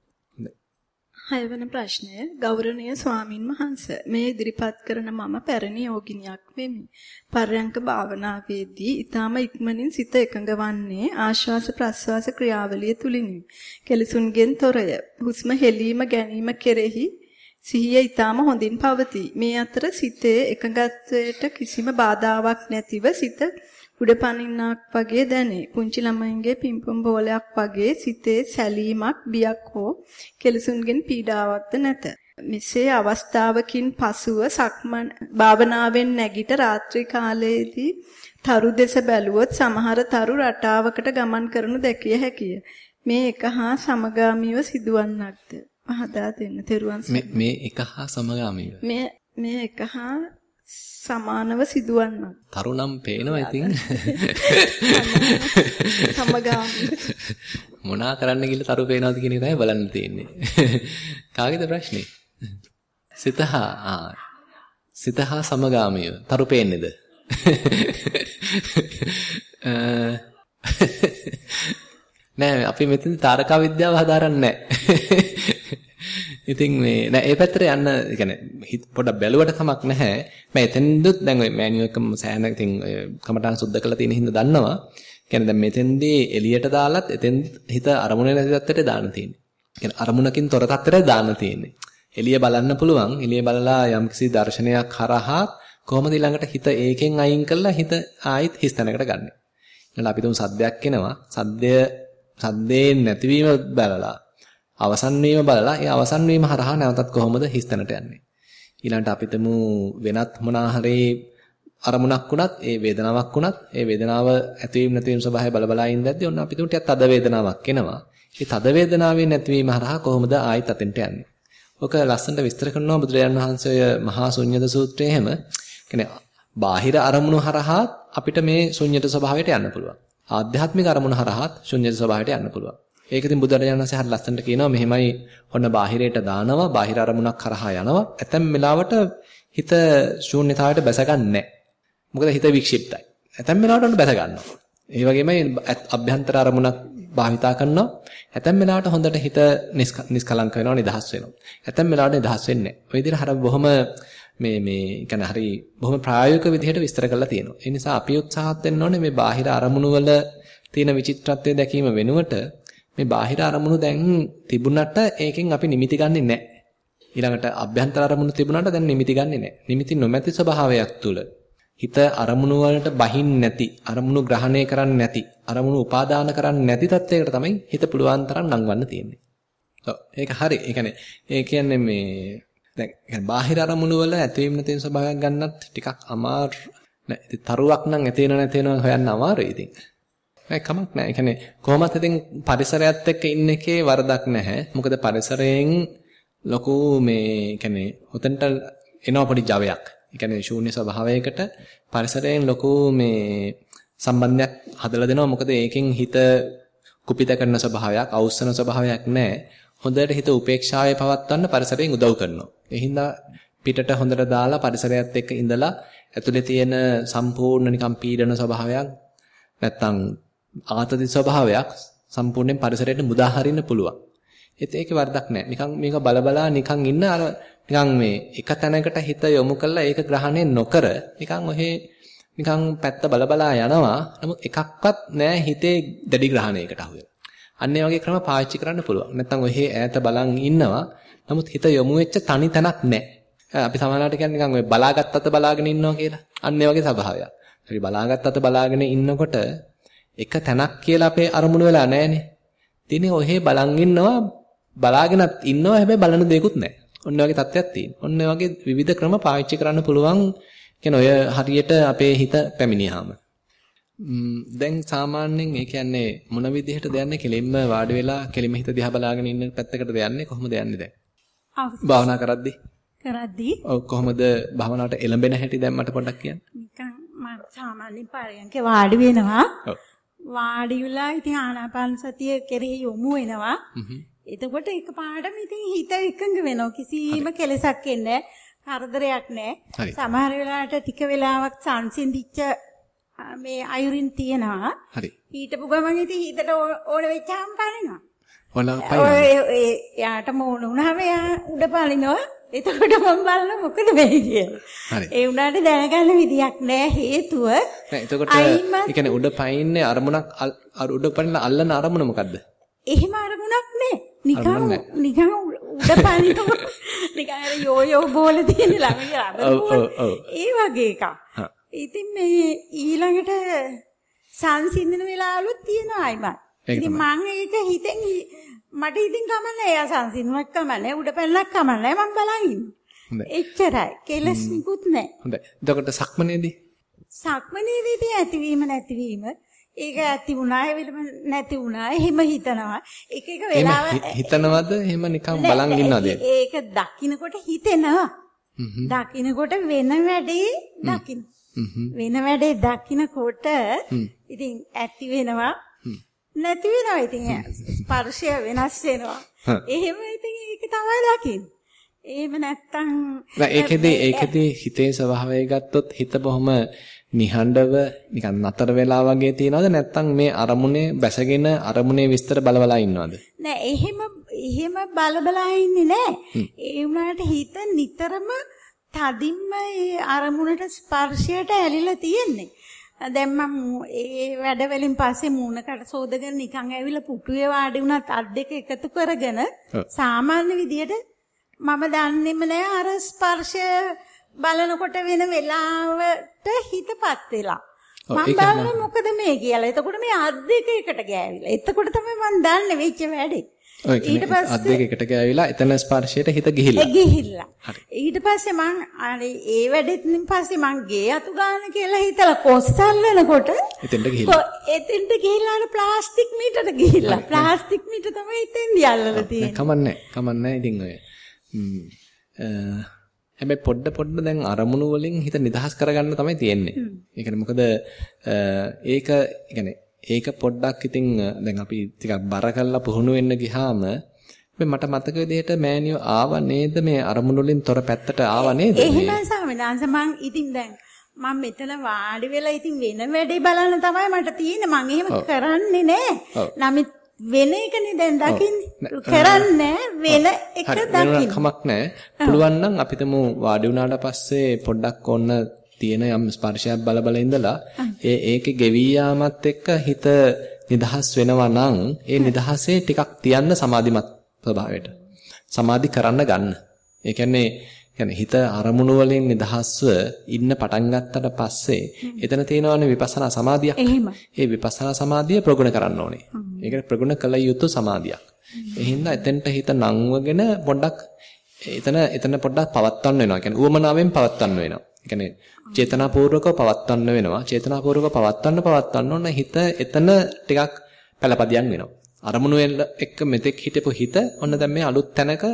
Speaker 2: හයවන ප්‍රශ්නය ගෞරවනීය ස්වාමින් වහන්සේ මේ ඉදිරිපත් කරන මම පැරණි යෝගිනියක් වෙමි. පර්යංක භාවනාවේදී ඊටම ඉක්මනින් සිත එකඟවන්නේ ආශ්වාස ප්‍රශ්වාස ක්‍රියාවලිය තුලිනි. කෙලසුන්ගෙන් තොරය. හුස්ම හෙලීම ගැනීම කෙරෙහි සිහිය ඊටම හොඳින් පවතී. මේ අතර සිතේ එකඟත්වයට කිසිම බාධාවක් නැතිව සිත උඩ පනින්නක් වගේ දැනේ. පුංචි ළමයින්ගේ පිම්පොම් බෝලයක් වගේ සිතේ සැලීමක් බියක් හෝ කෙලසුන්ගෙන් පීඩාවක්ද නැත. මෙසේ අවස්ථාවකින් පසුව සක්මන් භාවනාවෙන් නැගිට රාත්‍රී කාලයේදී තරු දෙස බැලුවොත් සමහර තරු රටාවකට ගමන් කරනු දැකිය හැකිය. මේ එක හා සමගාමීව සිදුවන්නක්ද? පහදා දෙන්න. තෙරුවන්
Speaker 1: මේ එක හා සමගාමීව.
Speaker 2: මේ මේ එක හා සමානව සිදුවන්නක්.
Speaker 1: තරුණම් පේනවා ඉතින්.
Speaker 2: සමගාමීව.
Speaker 1: මොනා කරන්න ගිහලා තරු පේනවද කියන එක තමයි බලන්න තියෙන්නේ. කාගේද ප්‍රශ්නේ? සිතහා ආ සිතහා සමගාමීව තරු පේන්නේද? නෑ අපි මෙතන තාරකා විද්‍යාව හදාරන්නේ නෑ. ඉතින් මේ නෑ ඒ පැත්තට යන්න يعني පොඩ්ඩක් බැලුවට කමක් නැහැ. මම එතෙන්දුත් දැන් ඔය මෑනියු එකම සෑහන ඉතින් ඔය කමටහන් සුද්ධ කරලා තියෙන හින්දා දන්නවා. කියන්නේ දැන් මෙතෙන්දී එළියට දාලත් එතෙන් හිත අරමුණේ නැති තත්ත්වයට දාන්න තියෙන්නේ. කියන්නේ අරමුණකින් තොර තත්ත්වයට දාන්න තියෙන්නේ. එළිය බලන්න පුළුවන්. එළිය බලලා යම්කිසි දර්ශනයක් හරහා කොහොමද ඊළඟට හිත ඒකෙන් අයින් කරලා හිත ආයිත් හිස් තැනකට ගන්න. ඊළඟ අපි තුමු සද්දයක් එනවා. සද්දය සද්දේ නැතිවීම බලලා අවසන් වීම බලලා ඒ අවසන් වීම හරහා නැවතත් කොහොමද හිස් තැනට යන්නේ. ඊළඟට අපිටම වෙනත් මොනා හරි අරමුණක් වුණත් ඒ වේදනාවක් වුණත් ඒ වේදනාව ඇතිවීම නැතිවීම ස්වභාවය බලබලා ඉඳද්දී ඔන්න අපිට ටිකක් තද වේදනාවක් එනවා. ඒ තද වේදනාවේ නැතිවීම හරහා කොහොමද ආයිත් අතෙන්ට යන්නේ? ඔක ලස්සනට විස්තර කරනවා බුදුරජාණන් වහන්සේ මහා ශුන්්‍යත සූත්‍රයේ හැම කියන්නේ බාහිර අරමුණු හරහා අපිට මේ ශුන්්‍යත ස්වභාවයට යන්න පුළුවන්. ආධ්‍යාත්මික අරමුණු හරහා ශුන්්‍යත ස්වභාවයට යන්න පුළුවන්. ඒක ඉතින් බුදුරජාණන් වහන්සේ හරිය ලස්සනට කියනවා මෙහෙමයි ඔන්න බාහිරයට දානවා බාහිර අරමුණක් කරහා යනවා. ඇතැම් වෙලාවට හිත ශූන්‍යතාවයට බැසගන්නේ මොකද හිත වික්ෂිප්තයි. ඇතැම් වෙලාවට ඔන්න බැස ගන්නවා. ඒ වගේමයි අභ්‍යන්තර අරමුණක් භාවිතා කරනවා. ඇතැම් වෙලාවට හොඳට හිත නිස්කලංක වෙනවා නිදහස් වෙනවා. ඇතැම් වෙලාවට නිදහස් වෙන්නේ නැහැ. ඔය විදිහට හර බොහොම මේ මේ කියන්නේ හරි බොහොම ප්‍රායෝගික විදිහට විස්තර කරලා තියෙනවා. ඒ නිසා අපි උත්සාහත් වෙන්න ඕනේ මේ බාහිර අරමුණු වල තියෙන විචිත්‍රත්වය දැකීම වෙනුවට මේ බාහිර අරමුණු දැන් තිබුණට ඒකෙන් අපි නිමිති ගන්නෙ නැහැ. ඊළඟට අභ්‍යන්තර අරමුණු තිබුණාට දැන් නිමිති ගන්නෙ නැහැ. නිමිති නොමැති ස්වභාවයක් තුල හිත අරමුණු වලට බහින් නැති, අරමුණු ග්‍රහණය කරන්නේ නැති, අරමුණු උපාදාන කරන්නේ නැති තත්යකට තමයි හිත පුළුවන් තරම් නංවන්න තියෙන්නේ. ඔව් ඒක හරි. ඒ කියන්නේ ඒ කියන්නේ මේ දැන් يعني බාහිර අරමුණු වල ඇතවීම නැතිවීම ස්වභාවයක් ගන්නත් ටිකක් අමාරු නෑ. ඉතින් තරුවක් නම් ඇතේන නැතේන හොයන්න අමාරුයි ඉතින්. නෑ කමක් නෑ. ඒ කියන්නේ කොහොමත් ඉතින් පරිසරයත් එක්ක ඉන්න එකේ වරදක් නැහැ. මොකද පරිසරයෙන් ලොකු මේ කියන්නේ උතන්ට එනවා පොඩි ජවයක්. ඒ කියන්නේ ශූන්‍ය ස්වභාවයකට පරිසරයෙන් ලොකු මේ සම්බන්ධයක් හදලා දෙනවා. මොකද ඒකෙන් හිත කුපිත කරන ස්වභාවයක්, අවුස්සන ස්වභාවයක් නැහැ. හොඳට හිත උපේක්ෂාවේ පවත්වන්න පරිසරයෙන් උදව් කරනවා. ඒ හින්දා පිටට හොඳට දාලා පරිසරයත් එක්ක ඉඳලා ඇතුලේ තියෙන සම්පූර්ණ නිකම් පීඩන ස්වභාවයක් නැත්තම් ආතති ස්වභාවයක් සම්පූර්ණයෙන් පරිසරයට මුදා හරින්න පුළුවන්. ඒත් ඒකේ වරදක් නැහැ. නිකන් මේක බලබලා නිකන් ඉන්න අර නිකන් මේ එක තැනකට හිත යොමු කරලා ඒක ග්‍රහණය නොකර නිකන් ඔහේ නිකන් පැත්ත බලබලා යනවා. නමුත් එකක්වත් නැහැ හිතේ දැඩි ග්‍රහණයකට අහු වෙලා. අන්න වගේ ක්‍රම පාවිච්චි කරන්න පුළුවන්. නැත්තම් ඔහේ ඈත බලන් ඉන්නවා. නමුත් හිත යොමු වෙච්ච තනි තැනක් නැහැ. අපි සමහරවිට කියන්නේ නිකන් ඔය බලාගත් අත බලාගෙන ඉන්නවා කියලා. අන්න ඒ වගේ ස්වභාවයක්. හරි බලාගත් අත බලාගෙන ඉන්නකොට එක තැනක් කියලා අපේ අරමුණු වෙලා නැහනේ. ඉතින් ඔහේ බලන් ඉන්නවා බලාගෙනත් ඉන්නවා හැබැයි බලන දෙයක්වත් නැහැ. ඔන්න වගේ තත්ත්වයක් තියෙනවා. ඔන්න වගේ විවිධ ක්‍රම පාවිච්චි කරන්න පුළුවන් කියන ඔය හරියට අපේ හිත පැමිණියාම. දැන් සාමාන්‍යයෙන් ඒ කියන්නේ මොන විදිහටද යන්නේ කෙලින්ම වාඩි වෙලා කෙලින්ම හිත දිහා බලාගෙන ඉන්න පැත්තකටද යන්නේ කොහොමද යන්නේ දැන්? භාවනා කරද්දී?
Speaker 5: කරද්දී?
Speaker 1: ඔව් කොහොමද භාවනාවට එළඹෙන හැටි දැන් මට පොඩ්ඩක් කියන්න.
Speaker 5: නිකන් මම සාමාන්‍ය පරයන්ක වාඩි වෙනවා. වාඩි වෙලා ඉතින් ආනාපාන සතිය කෙරෙහි යොමු වෙනවා. එතකොට එකපාරටම ඉතින් හිත එකඟ වෙනවා. කිසිම කෙලසක් එන්නේ කරදරයක් නැහැ. සමහර වෙලාවට ටික වෙලාවක් සංසිඳිච්ච මේ අයුරින් තියනවා.
Speaker 1: හරි.
Speaker 5: හිටපු ගමන් ඉතින් හිතට ඕන වෙච්චාම පනිනවා.
Speaker 1: ඕන
Speaker 5: පනිනවා. යාට මෝන වුණාම යා උඩ පනිනවා. එතකොට මම බලන මොකද වෙයි කියලා. ඒ උනාට දැනගන්න විදියක් නෑ හේතුව.
Speaker 1: නෑ එතකොට ඒ කියන්නේ උඩ පයින්නේ අරමුණක් උඩ පනින අල්ලන අරමුණ මොකද්ද?
Speaker 5: එහෙම අරමුණක් නෑ. නිකන් නිකන් උඩ පනිනවා. නිකන් අර යෝයෝ බෝල තියෙන ළඟ රබර් ඒ වගේ එකක්. ඉතින් මේ ඊළඟට සංසිඳන වෙලාවලුත් තියෙනවා අයිමත්. ඉතින් මම ඒක හිතෙන් මට ඉතින් කමන්නේ එයා සංසිඳුවක් කමන්නේ උඩ පැනලක් කමන්නේ. මම බලන් ඉන්නේ. එච්චරයි. කෙලස් නිකුත් නැහැ.
Speaker 1: හොඳයි. එතකොට සක්මනේදී?
Speaker 5: සක්මනේදී ඇතිවීම නැතිවීම. ඒක ඇති වුණා එහෙම නැති වුණා. එහෙම හිතනවා. එක එක වෙලාව
Speaker 1: හිතනවද? එහෙම නිකන් බලන් ඉන්නවද?
Speaker 5: ඒක දකින්නකොට හිතෙනවා. දකින්නකොට වෙන වැඩේ දකින්න වෙන වැඩේ දකින්නකොට ඉතින් ඇති වෙනවා. නැති වෙනවා ඉතින් ස්පර්ශය වෙනස් වෙනවා. එහෙම ඉතින් ඒක තමයි දකින්නේ. එහෙම නැත්තම්
Speaker 1: ඒකෙදි ඒකෙදි හිතේ ස්වභාවය ගත්තොත් හිත බොහොම නිහඬව නිකන් නතර වෙලා වගේ තියනවද නැත්නම් මේ අරමුණේ බැසගෙන අරමුණේ විස්තර බලවලා ඉන්නවද?
Speaker 5: නෑ එහෙම එහෙම බලබලා ඉන්නේ නෑ. ඒ වුණාට හිත නිතරම තදින්ම ඒ අරමුණට ස්පර්ශයට ඇලිලා තියෙන්නේ. දැන් මම ඒ වැඩ වලින් පස්සේ මූණකට සෝදගෙන නිකන් ඇවිල්ලා පුටුවේ වාඩි වුණත් අත් දෙක එකතු කරගෙන සාමාන්‍ය විදියට මම දන්නේම නෑ අර ස්පර්ශය බලනකොට වෙන වෙලාවට හිතපත් වෙලා. මම බලන්නේ මොකද මේ කියලා. එතකොට මේ අත් දෙක එකට ගෑවිලා. එතකොට තමයි මම දන්නේ වෙච්ච වැඩේ.
Speaker 1: ඔය ඊට පස්සේ අත් දෙක එකට ගෑවිලා එතන ස්පර්ශයට හිත ගිහිල්ලා.
Speaker 5: ගිහිල්ලා. ඊට පස්සේ මං අර ඒ වැඩෙන් පස්සේ මං ගේ අතු ගන්න කියලා හිතලා කොස්සල් වෙනකොට
Speaker 1: එතෙන්ට ගිහිල්ලා.
Speaker 5: එතෙන්ට ගිහිල්ලා අර ප්ලාස්ටික් මීටරට ගිහිල්ලා. ප්ලාස්ටික් මීටර තමයි එතෙන්දී අල්ලලා තියෙන්නේ.
Speaker 1: කමන්නේ. කමන්නේ ඉතින් ඔය. හැබැයි පොඩ පොඩ දැන් අරමුණු වලින් හිත නිදහස් කරගන්න තමයි තියෙන්නේ. ඒ කියන්නේ මොකද ඒක يعني ඒක පොඩ්ඩක් ඉතින් දැන් අපි ටිකක් බර කරලා පුහුණු වෙන්න ගියාම මට මතක විදිහට මෑනියෝ ආව නේද මේ අරමුණු වලින් තොර පැත්තට ආව නේද?
Speaker 5: එහෙමයි ස්වාමීනාංශ මං ඉතින් දැන් මම මෙතන වාඩි වෙලා ඉතින් වෙන වැඩේ බලන්න තමයි මට තියෙන්නේ. මං එහෙම කරන්නේ නෑ. නමුත් වෙන එකනේ දැන් දකින්නේ. කරන්නේ වෙන එක දකින්න.
Speaker 1: කමක් නැහැ. පුළුවන් නම් අපිටම වාඩි වුණාට පස්සේ පොඩ්ඩක් ඔන්න තියෙන යම් ස්පර්ශයක් බල බල ඉඳලා ඒ ඒකේ ගෙවී යාමත් එක්ක හිත නිදහස් වෙනවා නම් ඒ නිදහසේ ටිකක් තියන්න සමාධිමත් ස්වභාවයට. සමාධි කරන්න ගන්න. ඒ කියන්නේ කියන්නේ හිත අරමුණු වලින් නිදහස්ව ඉන්න පටන් ගත්තට පස්සේ එතන තියෙනවනේ විපස්සනා සමාධියක්. ඒ විපස්සනා සමාධිය ප්‍රගුණ කරන්න ඕනේ. ඒක ප්‍රගුණ කළ යුතු සමාධියක්. ඒ හින්දා එතෙන්ට හිත නංවගෙන පොඩ්ඩක් එතන එතන පොඩ්ඩක් පවත්වන්න වෙනවා. කියන්නේ උවමනාවෙන් පවත්වන්න වෙනවා. ඒ කියන්නේ චේතනාපූර්වකව පවත්වන්න වෙනවා. චේතනාපූර්වකව පවත්වන්න පවත්වන්න ඕන හිත එතන ටිකක් පළපදියම් වෙනවා. අරමුණු එක්ක මෙතෙක් හිටපු හිත ඔන්න දැන් මේ අලුත් තැනක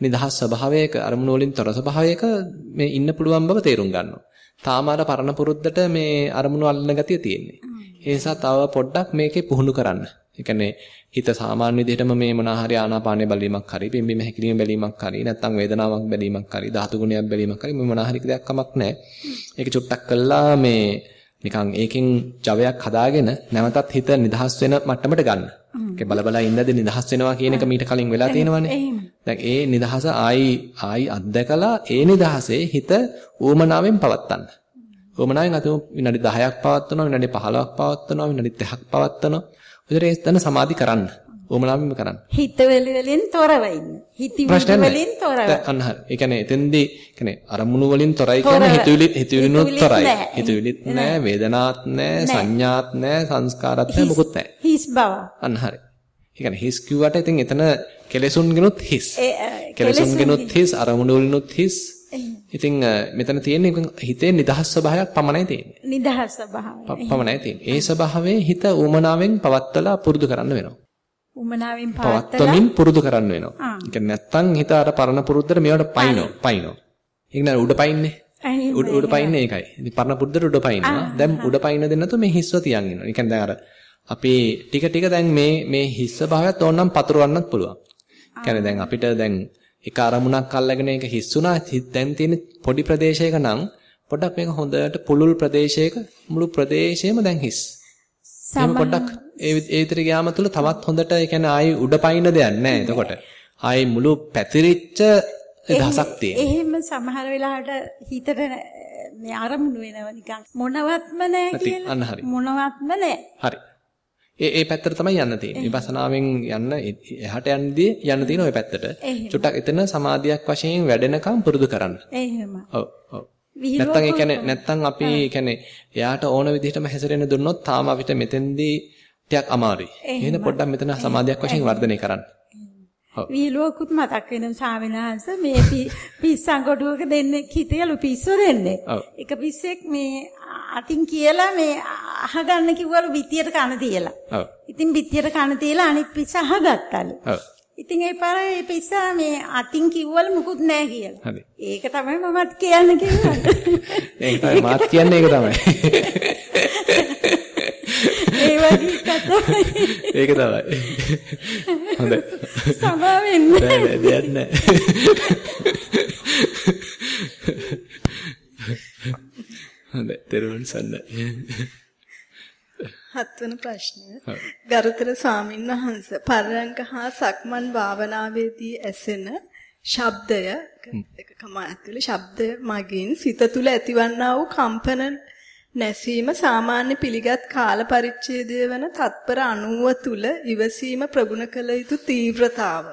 Speaker 1: නිදහස් ස්වභාවයක අරමුණු වලින් තොර ස්වභාවයක මේ ඉන්න පුළුවන් බව තේරුම් ගන්නවා. තාම අර පරණ පුරුද්දට මේ අරමුණු අල්ලන ගතිය තියෙන්නේ. ඒ නිසා තව පොඩ්ඩක් මේකේ පුහුණු කරන්න. ඒ කියන්නේ හිත සාමාන්‍ය විදිහටම මේ මොනවා හරි ආනාපානය බැලීමක් හරි පිම්බීම හැකිලිම බැලීමක් හරි නැත්නම් වේදනාවක් බැලීමක් හරි ධාතු ගුණයක් බැලීමක් හරි මේ මොනවා හරි දෙයක් කමක් නැහැ. ඒක චුට්ටක් කළා මේ නිකන් ඒකෙන් ජවයක් හදාගෙන නැවතත් හිත නිදහස් වෙන මට්ටමට ගන්න. ඒක බල බල ඉන්නද නිදහස් වෙනවා කියන එක මීට කලින් වෙලා තියෙනවනේ. දැන් ඒ නිදහස ආයි ආයි අත්දකලා ඒ නිදහසේ හිත ඌමනාවෙන් පවත්තන්න. ඌමනාවෙන් අත විනාඩි 10ක් පවත්වනවා විනාඩි 15ක් පවත්වනවා විනාඩි 30ක් පවත්වනවා. විතර ඒ සමාධි කරන්න. ඕමනාවෙම කරන්න.
Speaker 5: හිත වලින් තොරව ඉන්න. හිතවිලි වලින් තොරව.
Speaker 1: අන්න හරි. ඒ කියන්නේ එතෙන්දී කියන්නේ අරමුණු වලින් තොරයි කියන්නේ හිතවිලි හිතවිලිනුත් තොරයි. හිතවිලිත් නැහැ, වේදනාත් නැහැ, සංඥාත් නැහැ, සංස්කාරත් නැහැ, මොකුත් නැහැ.
Speaker 5: හිස් බව.
Speaker 1: අන්න හරි. ඒ කියන්නේ හිස් කිව්වට ඉතින් එතන කෙලෙසුන්ගෙනුත් හිස්. කෙලෙසුන්ගෙනුත් හිස්, අරමුණු වලිනුත් හිස්. ඉතින් මෙතන තියෙන්නේ හිතේ නිදහස් ස්වභාවයක් පමණයි තියෙන්නේ.
Speaker 5: නිදහස් ස්වභාවය.
Speaker 1: පමණයි තියෙන්නේ. ඒ ස්වභාවයේ හිත උමනාවෙන් පවත්තලා පුරුදු කරන්න වෙනවා.
Speaker 5: උමනාවෙන්
Speaker 1: පවත්තමින් පුරුදු කරන්න වෙනවා. ඒ කියන්නේ නැත්තම් හිත අර පරණ පුරුද්දට මේවට පයින්නෝ පයින්නෝ. ඒක නෑ උඩ පයින්නේ. උඩ උඩ පයින්නේ ඒකයි. ඉතින් පරණ පුරුද්දට උඩ පයින්නවා. දැන් උඩ පයින්න දෙන්න නැතුව මේ හිස්ව තියන් ඉන්නවා. ඒ කියන්නේ දැන් අර අපි ටික ටික දැන් මේ මේ හිස්ස භාවයත් ඕනනම් පතුරවන්නත් පුළුවන්. කියන්නේ දැන් අපිට දැන් එක අරමුණක් අල්ලගෙන ඒක හිස්සුණා දැන් තියෙන පොඩි ප්‍රදේශයක නම් පොඩ්ඩක් මේක හොඳට පුළුල් ප්‍රදේශයක මුළු ප්‍රදේශයම දැන් හිස්. එහෙම පොඩ්ඩක් ඒ ඒ විතර ගියාම තුල තවත් හොඳට ඒ කියන්නේ ආයි උඩ පයින්න දෙයක් නැහැ. එතකොට ආයි මුළු පැතිරිච්ච දහසක් තියෙනවා.
Speaker 5: එහෙම සමහර වෙලාවට හිතට මේ අරමුණු වෙනවා නිකන් මොනවත්ම නැහැ කියලා. මොනවත්ම නැහැ.
Speaker 1: හරි. ඒ ඒ පැත්තට තමයි යන්න තියෙන්නේ. විපස්සනාවෙන් යන්න එහාට යන්නදී යන්න තියෙන ওই පැත්තට. චුට්ටක් එතන සමාධියක් වශයෙන් වැඩෙනකම් පුරුදු කරන්න.
Speaker 5: එහෙම.
Speaker 1: ඔව් ඔව්. නැත්තම් ඒ කියන්නේ නැත්තම් අපි කියන්නේ එයාට ඕන විදිහටම හැසිරෙන්න දුන්නොත් තාම අපිට මෙතෙන්දී ටිකක් අමාරුයි. එහෙනම් පොඩ්ඩක් මෙතන සමාධියක් වශයෙන් වර්ධනය කරන්න.
Speaker 5: විහිළුවකුත් මතක් වෙන ස්වාමිනාංශ මේ පිස්සන් කොටුවක දෙන්නේ හිතේලු පිස්සු දෙන්නේ. එක පිස්සෙක් මේ අතින් කියලා මේ අහගන්න කිව්වලු පිටියට කන තියලා.
Speaker 1: ඔව්.
Speaker 5: ඉතින් පිටියට කන තියලා අනිත් පිස්ස අහගත්තලු.
Speaker 1: ඔව්.
Speaker 5: ඉතින් ඒ පාර ඒ පිස්සා මේ අතින් කිව්වල මුකුත් නැහැ කියලා.
Speaker 1: හරි.
Speaker 5: ඒක තමයි මමත් කියන්න කිව්වා.
Speaker 1: ඒක තමයි මාත් කියන්නේ ඒක තමයි.
Speaker 5: ඒ වගේ කතා.
Speaker 1: ඒක තමයි. හොඳයි.
Speaker 5: සමාවෙන්න.
Speaker 1: නෑ නෑ දෙයක් නෑ. හොඳයි. තෙරුවන් සරණයි.
Speaker 2: හත්වන ප්‍රශ්නය. ගරුතර ස්වාමින් වහන්සේ පරයන්ක හා සක්මන් භාවනාවේදී ඇසෙන ශබ්දය එකකම ඇතුළේ ශබ්දය මගින් සිත තුළ ඇතිවන්නා වූ කම්පන නැසීම සාමාන්‍ය පිළිගත් කාල පරිච්ඡේදය වන තත්පර 90 තුල ඉවසීම ප්‍රගුණ කළ යුතු තීව්‍රතාව.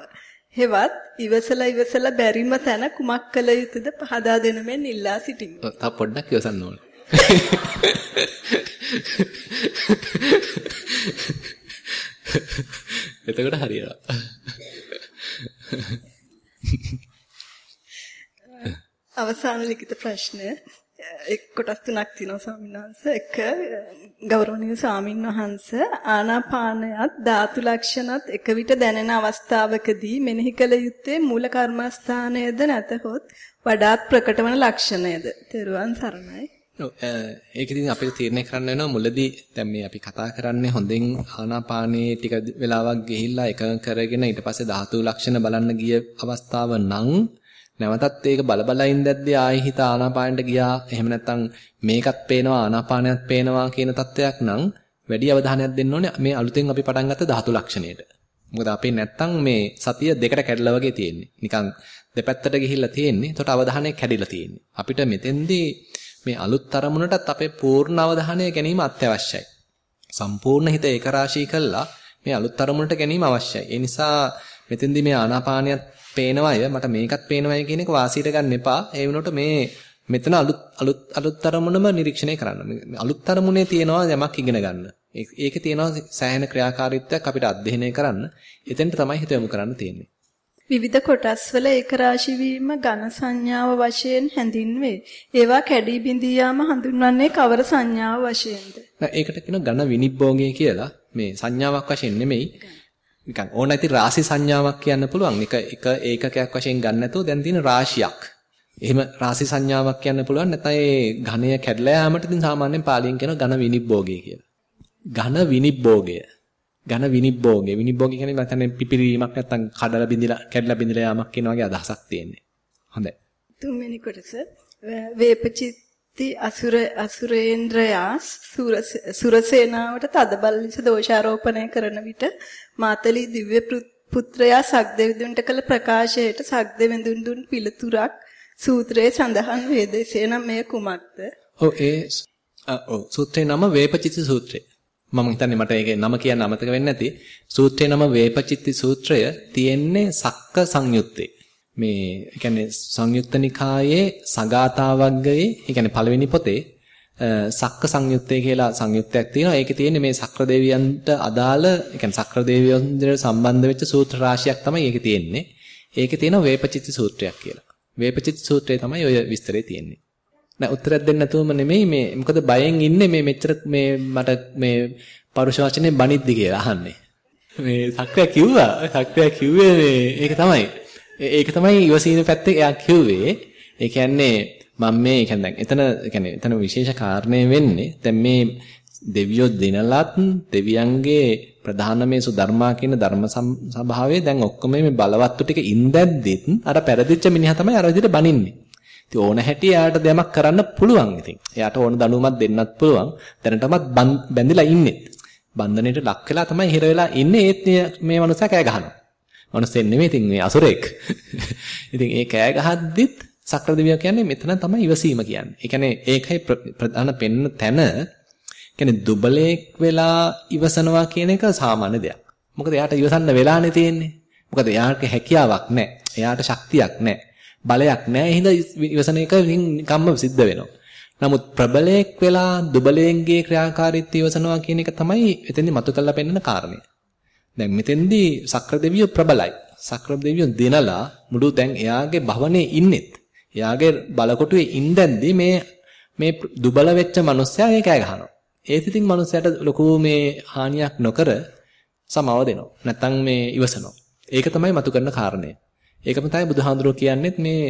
Speaker 2: හෙවත් ඉවසලා ඉවසලා බැරිම තැන කුමක් කළ යුතුද පහදා දෙන මෙන් ඉල්ලා සිටිමි.
Speaker 1: තව පොඩ්ඩක් ඉවසන්න ඕනේ. එතකොට හරියනවා.
Speaker 2: අවසාන ලිඛිත ප්‍රශ්නය එක් කොටස් තුනක් තියෙනවා ස්වාමීන් වහන්සේ. එක ගෞරවනීය ස්වාමින් වහන්සේ ආනාපානයත් ධාතු ලක්ෂණත් එක විට දැනෙන අවස්ථාවකදී මෙනෙහි කළ යුත්තේ මූල කර්මස්ථානයේද නැතහොත් වඩාත් ප්‍රකට වන ලක්ෂණයද? තෙරුවන් සරණයි.
Speaker 1: ඔව් ඒක ඉතින් අපිට තීරණය කරන්න වෙනවා මුලදී දැන් මේ අපි කතා කරන්නේ හොඳින් ආනාපානයේ ටික වෙලාවක් ගිහිල්ලා එකඟ කරගෙන ඊට පස්සේ ධාතු ලක්ෂණ බලන්න ගිය අවස්ථාව නම් නැවතත් ඒක බලබලා ඉඳද්දී ආයෙ හිත ආනාපානට ගියා. එහෙම නැත්නම් මේකත් පේනවා ආනාපානයත් පේනවා කියන තත්වයක් නම් වැඩි අවධානයක් දෙන්න ඕනේ මේ අලුතෙන් අපි පටන් ගත්ත ධාතු ලක්ෂණයට. මොකද අපේ නැත්තම් මේ සතිය දෙකට කැඩලා වගේ තියෙන්නේ. නිකන් දෙපැත්තට ගිහිල්ලා තියෙන්නේ. එතකොට අවධානය කැඩිලා තියෙන්නේ. අපිට මෙතෙන්දී මේ අලුත් අරමුණටත් අපේ පූර්ණ අවධානය ගැනීම අත්‍යවශ්‍යයි. සම්පූර්ණ හිත ඒක රාශී කළා මේ අලුත් අරමුණට ගැනීම අවශ්‍යයි. ඒ නිසා මෙතෙන්දී මේ ආනාපානියත් පේනවය මට මේකත් පේනවය කියන එක වාසියට ගන්න එපා. ඒ වුණොට මේ මෙතන අලුත් අලුත් අලුත් අරමුණම නිරීක්ෂණය කරන්න. අලුත් අරමුණේ තියෙනවා යමක් ඉගෙන ගන්න. ඒකේ තියෙනවා සෑහෙන ක්‍රියාකාරීත්වයක් අපිට අධ්‍යයනය කරන්න. එතෙන්ට තමයි හිත යොමු කරන්න තියෙන්නේ.
Speaker 2: විවිධ කොටස්වල ඒක රාශි වීම ඝන සංඥාව වශයෙන් හැඳින්වේ. ඒවා කැඩී බිඳී යාම හඳුන්වන්නේ කවර සංඥාව වශයෙන්ද?
Speaker 1: ඒකට කියන ඝන විනිබ්බෝගය කියලා. මේ සංඥාවක් වශයෙන් නෙමෙයි. නිකන් ඕන නැති රාශි සංඥාවක් කියන්න පුළුවන්. එක එක ඒකකයක් වශයෙන් ගන්න නැතුව දැන් තියෙන රාශියක්. එහෙම රාශි සංඥාවක් කියන්න පුළුවන්. නැත්නම් ඒ ඝණය කැඩලා යාමට ඉතින් සාමාන්‍යයෙන් පාලියෙන් කියන ඝන විනිබ්බෝගය කියලා. ඝන විනිබ්බෝගය. ඝන විනිබ්බෝගය. විනිබ්බෝගය කියන්නේ මම හිතන්නේ පිපිරීමක් නැත්නම් කඩලා බිඳිලා කැඩලා බිඳිලා යාමක් කියන වගේ අදහසක් තියෙන්නේ. හොඳයි.
Speaker 2: තුන්වෙනි කොටස වේපචිත් ති අසුර අසුරේන්ද්‍රයා සුරසේනාවට තදබල ලෙස දෝෂාරෝපණය කරන විට මාතලී දිව්‍ය පුත්‍රයා සග්දෙවිඳුන්ට කළ ප්‍රකාශයට සග්දෙවිඳුන් දුන් පිළිතුරක් සූත්‍රයේ සඳහන් වේද එසේනම් මෙය කුමක්ද?
Speaker 1: ඔව් ඒ ඔව් සූත්‍රේ නම වේපචිත්ති සූත්‍රය. මම හිතන්නේ මට ඒකේ නම කියන්න අමතක වෙන්නේ නැති. සූත්‍රේ නම වේපචිත්ති සූත්‍රය තියෙන්නේ සක්ක සංයුත්තේ. මේ කියන්නේ සංයුත්ත නිකායේ සගාතා වග්ගයේ ඒ කියන්නේ පළවෙනි පොතේ සක්ක සංයුත්තේ කියලා සංයුත්තයක් තියෙනවා. ඒකේ තියෙන්නේ මේ සක්‍ර දෙවියන්ට අදාළ ඒ කියන්නේ සක්‍ර දෙවියන්ට සම්බන්ධ වෙච්ච සූත්‍ර රාශියක් තමයි ඒකේ තියෙන්නේ. ඒකේ තියෙනවා වේපචිත්ති සූත්‍රයක් කියලා. වේපචිත්ති සූත්‍රයේ තමයි ඔය විස්තරේ තියෙන්නේ. නෑ උත්තරයක් දෙන්න නැතුවම නෙමෙයි මේ මොකද බයෙන් ඉන්නේ මේ මෙච්චර මේ මට මේ පරුෂ වචනේ බනිද්දි කියලා අහන්නේ. මේ සක්‍රිය කිව්වා. සක්‍රිය කිව්වේ මේ ඒක තමයි. ඒක තමයි ඉවසීම පැත්තේ එයා කිව්වේ. ඒ කියන්නේ මම මේ කියන්නේ දැන් එතන කියන්නේ එතන විශේෂ කාරණේ වෙන්නේ දැන් මේ දෙවියෝ දිනලත් දෙවියන්ගේ ප්‍රධාන මේ සුධර්මා කියන ධර්ම සභාවේ දැන් ඔක්කොම මේ බලවත්තු ටික ඉඳද්දිත් අර පෙරදිච්ච මිනිහා තමයි අර විදිහට බනින්නේ. ඉතින් ඕන හැටි එයාට දෙයක් කරන්න පුළුවන් ඉතින්. එයාට ඕන දනුවමක් දෙන්නත් පුළුවන්. දැනටමත් බැඳිලා ඉන්නේ. බන්ධනයට ලක් වෙලා තමයි හිර වෙලා ඉන්නේ ඒත් මේ මනුස්සයා කෑ ගහනවා. මනුස්සෙන් නෙමෙයි ඉතින් මේ අසුරෙක්. ඉතින් ඒ කෑ ගහද්දිත් සක්‍ර දෙවියෝ කියන්නේ මෙතන තමයි ඉවසීම කියන්නේ. ඒ කියන්නේ ඒකයි ප්‍රධාන පෙන්න තැන කියන්නේ දුබලෙක් වෙලා ඉවසනවා කියන එක සාමාන්‍ය දෙයක්. මොකද එයාට ඉවසන්න වෙලානේ තියෙන්නේ. මොකද එයාට හැකියාවක් නැහැ. එයාට ශක්තියක් නැහැ. බලයක් නැහැ. එහෙනම් ඉවසන එක නිකම්ම සිද්ධ වෙනවා. නමුත් ප්‍රබලයෙක් වෙලා දුබලයෙන්ගේ ක්‍රියාකාරීත්වය ඉවසනවා කියන එක තමයි එතෙන්දි මතු කරලා පෙන්නන කාරණය. දැන් මෙතෙන්දී සක්‍ර දෙවියෝ ප්‍රබලයි. සක්‍ර දෙවියෝ දිනලා මුළු දැන් එයාගේ භවනේ ඉන්නෙත්. එයාගේ බලකොටුවේ ඉඳන්දී මේ මේ දුබල වෙච්ච මිනිස්සයා ඒ කෑ ගහනවා. ඒත් ඉතින් මිනිස්සයාට ලොකු මේ හානියක් නොකර සමව දෙනවා. නැත්තම් මේ ඉවසනවා. ඒක තමයි මතු කරන කාරණය. ඒකම තමයි බුදුහාඳුරෝ කියන්නේත් මේ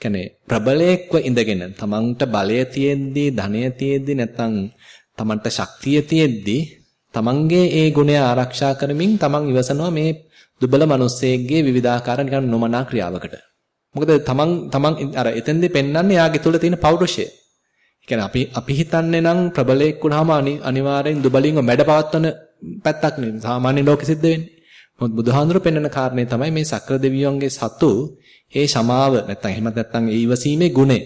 Speaker 1: කියන්නේ ප්‍රබලයෙක්ව ඉඳගෙන තමන්ට බලය තියෙද්දි ධනය තියෙද්දි නැත්තම් තමන්ට ශක්තිය තියෙද්දි තමන්ගේ ඒ ගුණය ආරක්ෂා කරමින් තමන් ඉවසනවා මේ දුබල මිනිස්සෙක්ගේ විවිධාකාර නිකන් නොමනා ක්‍රියාවකට. මොකද තමන් තමන් අර එතෙන්දී පෙන්වන්නේ යාගේ තුල තියෙන පෞරුෂය. කියන්නේ අපි අපි හිතන්නේ නම් ප්‍රබලයක් වුණාම අනිවාර්යෙන් දුබලින්ව මැඩ පවත්වන පැත්තක් නෙමෙයි. සාමාන්‍ය ලෝකෙ සිද්ධ වෙන්නේ. මොකද බුදුහාඳුර පෙන්වන කාරණේ තමයි මේ සක්‍ර දෙවියන්ගේ සතු ඒ ශමාව නැත්තම් එහෙමත් නැත්තම් ඒ ඊවසීමේ ගුණය.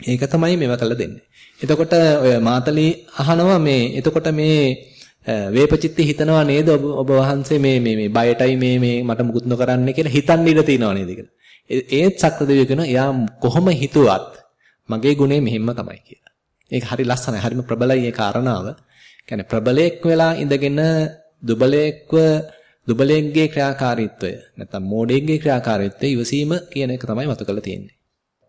Speaker 1: ඒක තමයි මේව කළ දෙන්නේ. එතකොට ඔය මාතලී අහනවා මේ එතකොට මේ වේපචිත්ති හිතනවා නේද ඔබ වහන්සේ මේ මේ මේ බයටයි මේ මේ මට මුකුත් නොකරන්නේ කියලා හිතන්න ඉඩ තියෙනවා නේද කියලා. ඒත් සක්‍රදේවිය කියන එයා කොහොම හිතුවත් මගේ ගුණය මෙහෙම්ම තමයි කියලා. ඒක හරි ලස්සනයි. හරිම ප්‍රබලයි ඒ කාරණාව. කියන්නේ ප්‍රබලයෙක් වෙලා ඉඳගෙන දුබලයෙක්ව දුබලයෙක්ගේ ක්‍රියාකාරීත්වය නැත්නම් මෝඩයෙක්ගේ ක්‍රියාකාරීත්වය ඉවසීම කියන එක තමයි මතු කරලා තියෙන්නේ.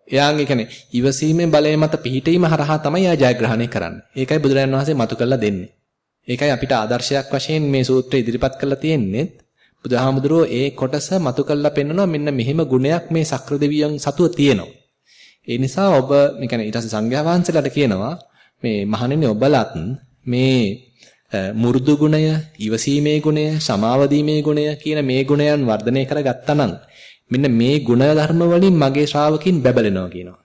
Speaker 1: එයාගේ කියන්නේ ඉවසීමේ බලය මත පිහිටීම හරහා තමයි එයා ජයග්‍රහණය කරන්නේ. ඒකයි බුදුරජාණන් වහන්සේ මතු කරලා දෙන්නේ. ඒකයි අපිට ආදර්ශයක් වශයෙන් මේ සූත්‍රය ඉදිරිපත් කරලා තියෙන්නේ. බුදුහාමුදුරුවෝ ඒ කොටස මතු කරලා පෙන්නනවා මෙන්න මෙහෙම ගුණයක් මේ සක්‍ර දෙවියන් සතුව තියෙනවා. ඒ නිසා ඔබ මේ කියන්නේ ඊට පස්සේ සංඝයා වහන්සේලාට කියනවා මේ මහණෙනි ඔබලත් මේ මු르දු ගුණය, ඉවසීමේ ගුණය, සමාවදීමේ ගුණය කියන මේ ගුණයන් වර්ධනය කරගත්තා නම් මෙන්න මේ ගුණ ධර්ම වලින් මගේ ශ්‍රාවකින් බැබලෙනවා කියනවා.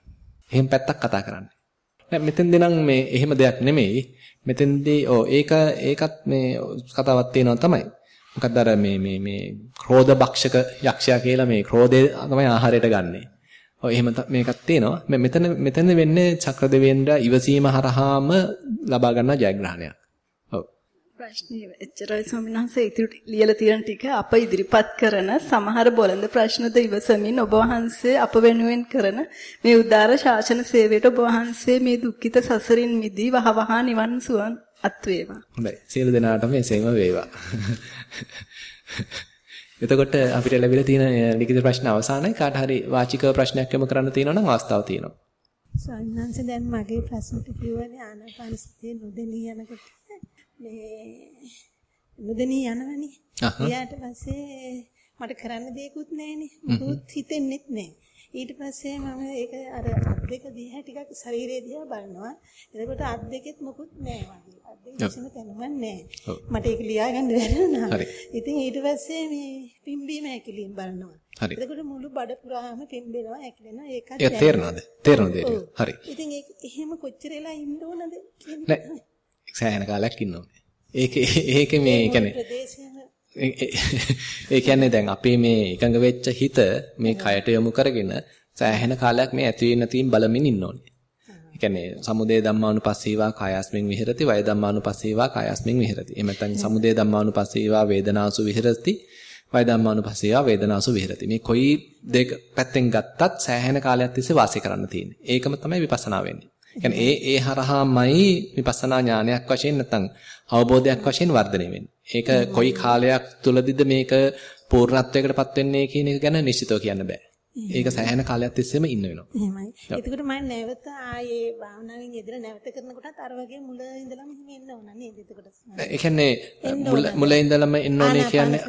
Speaker 1: එහෙම පැත්තක් කතා කරන්නේ. දැන් මෙතෙන්දී නම් මේ එහෙම දෙයක් නෙමෙයි. මෙතෙන්දී ඔව් ඒක ඒකත් මේ කතාවක් තියෙනවා තමයි. මොකක්ද අර මේ මේ මේ ක්‍රෝධ භක්ෂක යක්ෂයා කියලා මේ ක්‍රෝධය තමයි ආහාරයට ගන්නෙ. ඔය එහෙම මේකක් තියෙනවා. මෙතන මෙතන වෙන්නේ චක්‍රදේවේන්ද්‍ර ඉවසීම හරහාම ලබා ගන්න ජයග්‍රහණයක්.
Speaker 2: ප්‍රශ්නේ එච්චරයි ස්වාමීන් වහන්සේ ඉතිරි ලියලා තියෙන ටික අප ඉදිරිපත් කරන සමහර බොළඳ ප්‍රශ්නද ඉවසමින් ඔබ වහන්සේ අප වෙනුවෙන් කරන මේ උදාර ශාසන සේවයට ඔබ වහන්සේ මේ දුක්ඛිත සසරින් මිදී වහවහ නිවන් සුවන් අත් වේවා.
Speaker 1: හොඳයි. සියලු දෙනාටම එසේම වේවා. එතකොට අපිට ලැබිලා තියෙන ලිඛිත ප්‍රශ්න අවසానයි. කාට හරි වාචික ප්‍රශ්නයක් යොමු කරන්න තියෙනවා නම් අවස්ථාව තියෙනවා.
Speaker 6: සන්නංශ දැන් මගේ ප්‍රශ්නට කිව්වනේ ආනාපාන සතිය නොදෙනී යනකොට මේ නොදෙනී යනවනේ. ඊට පස්සේ මට කරන්න දෙයක්වත් නැහැනේ. මුකුත් හිතෙන්නෙත් නැහැ. ඊට පස්සේ මම ඒක අර අත් දෙක දිහා ටිකක් ශරීරයේ දිහා බලනවා. එතකොට අත් දෙකෙත් මොකුත් නැහැ වගේ. අත් දෙක කිසිම තැනක් නැහැ. මට ඒක ලියාගන්න බැරි වුණා. ඉතින් ඊට පස්සේ මේ පිම්බීම හැකිලින් බලනවා. එතකොට මුළු බඩ පුරාම පිම්බෙනවා හැකිලෙනවා ඒකත්
Speaker 1: ඒක තේරෙනවද? තේරෙනවද හරි.
Speaker 6: ඉතින් ඒක එහෙම කොච්චර වෙලා ඉන්න ඕනද
Speaker 1: කියන්නේ? නෑ. සෑහෙන කාලයක් ඉන්න ඕනේ. ඒක ඒක මේ කියන්නේ ඒ කියන්නේ දැන් අපේ මේ එකඟ වෙච්ච හිත මේ කයට යොමු කරගෙන සෑහෙන කාලයක් මේ ඇති වෙන නැතිනම් බලමින් ඉන්න ඕනේ. ඒ කියන්නේ සමුදය ධම්මානුපස්සීවා කායස්මින් විහෙරති වය ධම්මානුපස්සීවා කායස්මින් විහෙරති. එහෙම නැත්නම් සමුදය ධම්මානුපස්සීවා වේදනාසු විහෙරති වය ධම්මානුපස්සීවා වේදනාසු විහෙරති. මේ කොයි දෙක පැත්තෙන් ගත්තත් සෑහෙන කාලයක් තිස්සේ වාසය කරන්න තියෙන්නේ. ඒකම තමයි විපස්සනා වෙන්නේ. කියන්නේ ඒ ඒ හරහාමයි විපස්සනා ඥානයක් වශයෙන් නැත්නම් අවබෝධයක් වශයෙන් වර්ධනය වෙන්නේ. ඒක කොයි කාලයක් තුලදීද මේක පූර්ණත්වයකටපත් වෙන්නේ කියන එක ගැන නිශ්චිතව කියන්න බෑ. ඒක සෑහෙන කාලයක් තිස්සේම ඉන්න වෙනවා.
Speaker 6: එහෙමයි. එතකොට මම නැවත ආයේ භාවනාවෙන් යෙදලා නැවත කරනකොටත් අර වගේ මුල ඉඳලම එන්න ඕන නේද? එතකොට.
Speaker 1: ඒ කියන්නේ මුල ඉඳලම එන්න ඕනේ කියන්නේ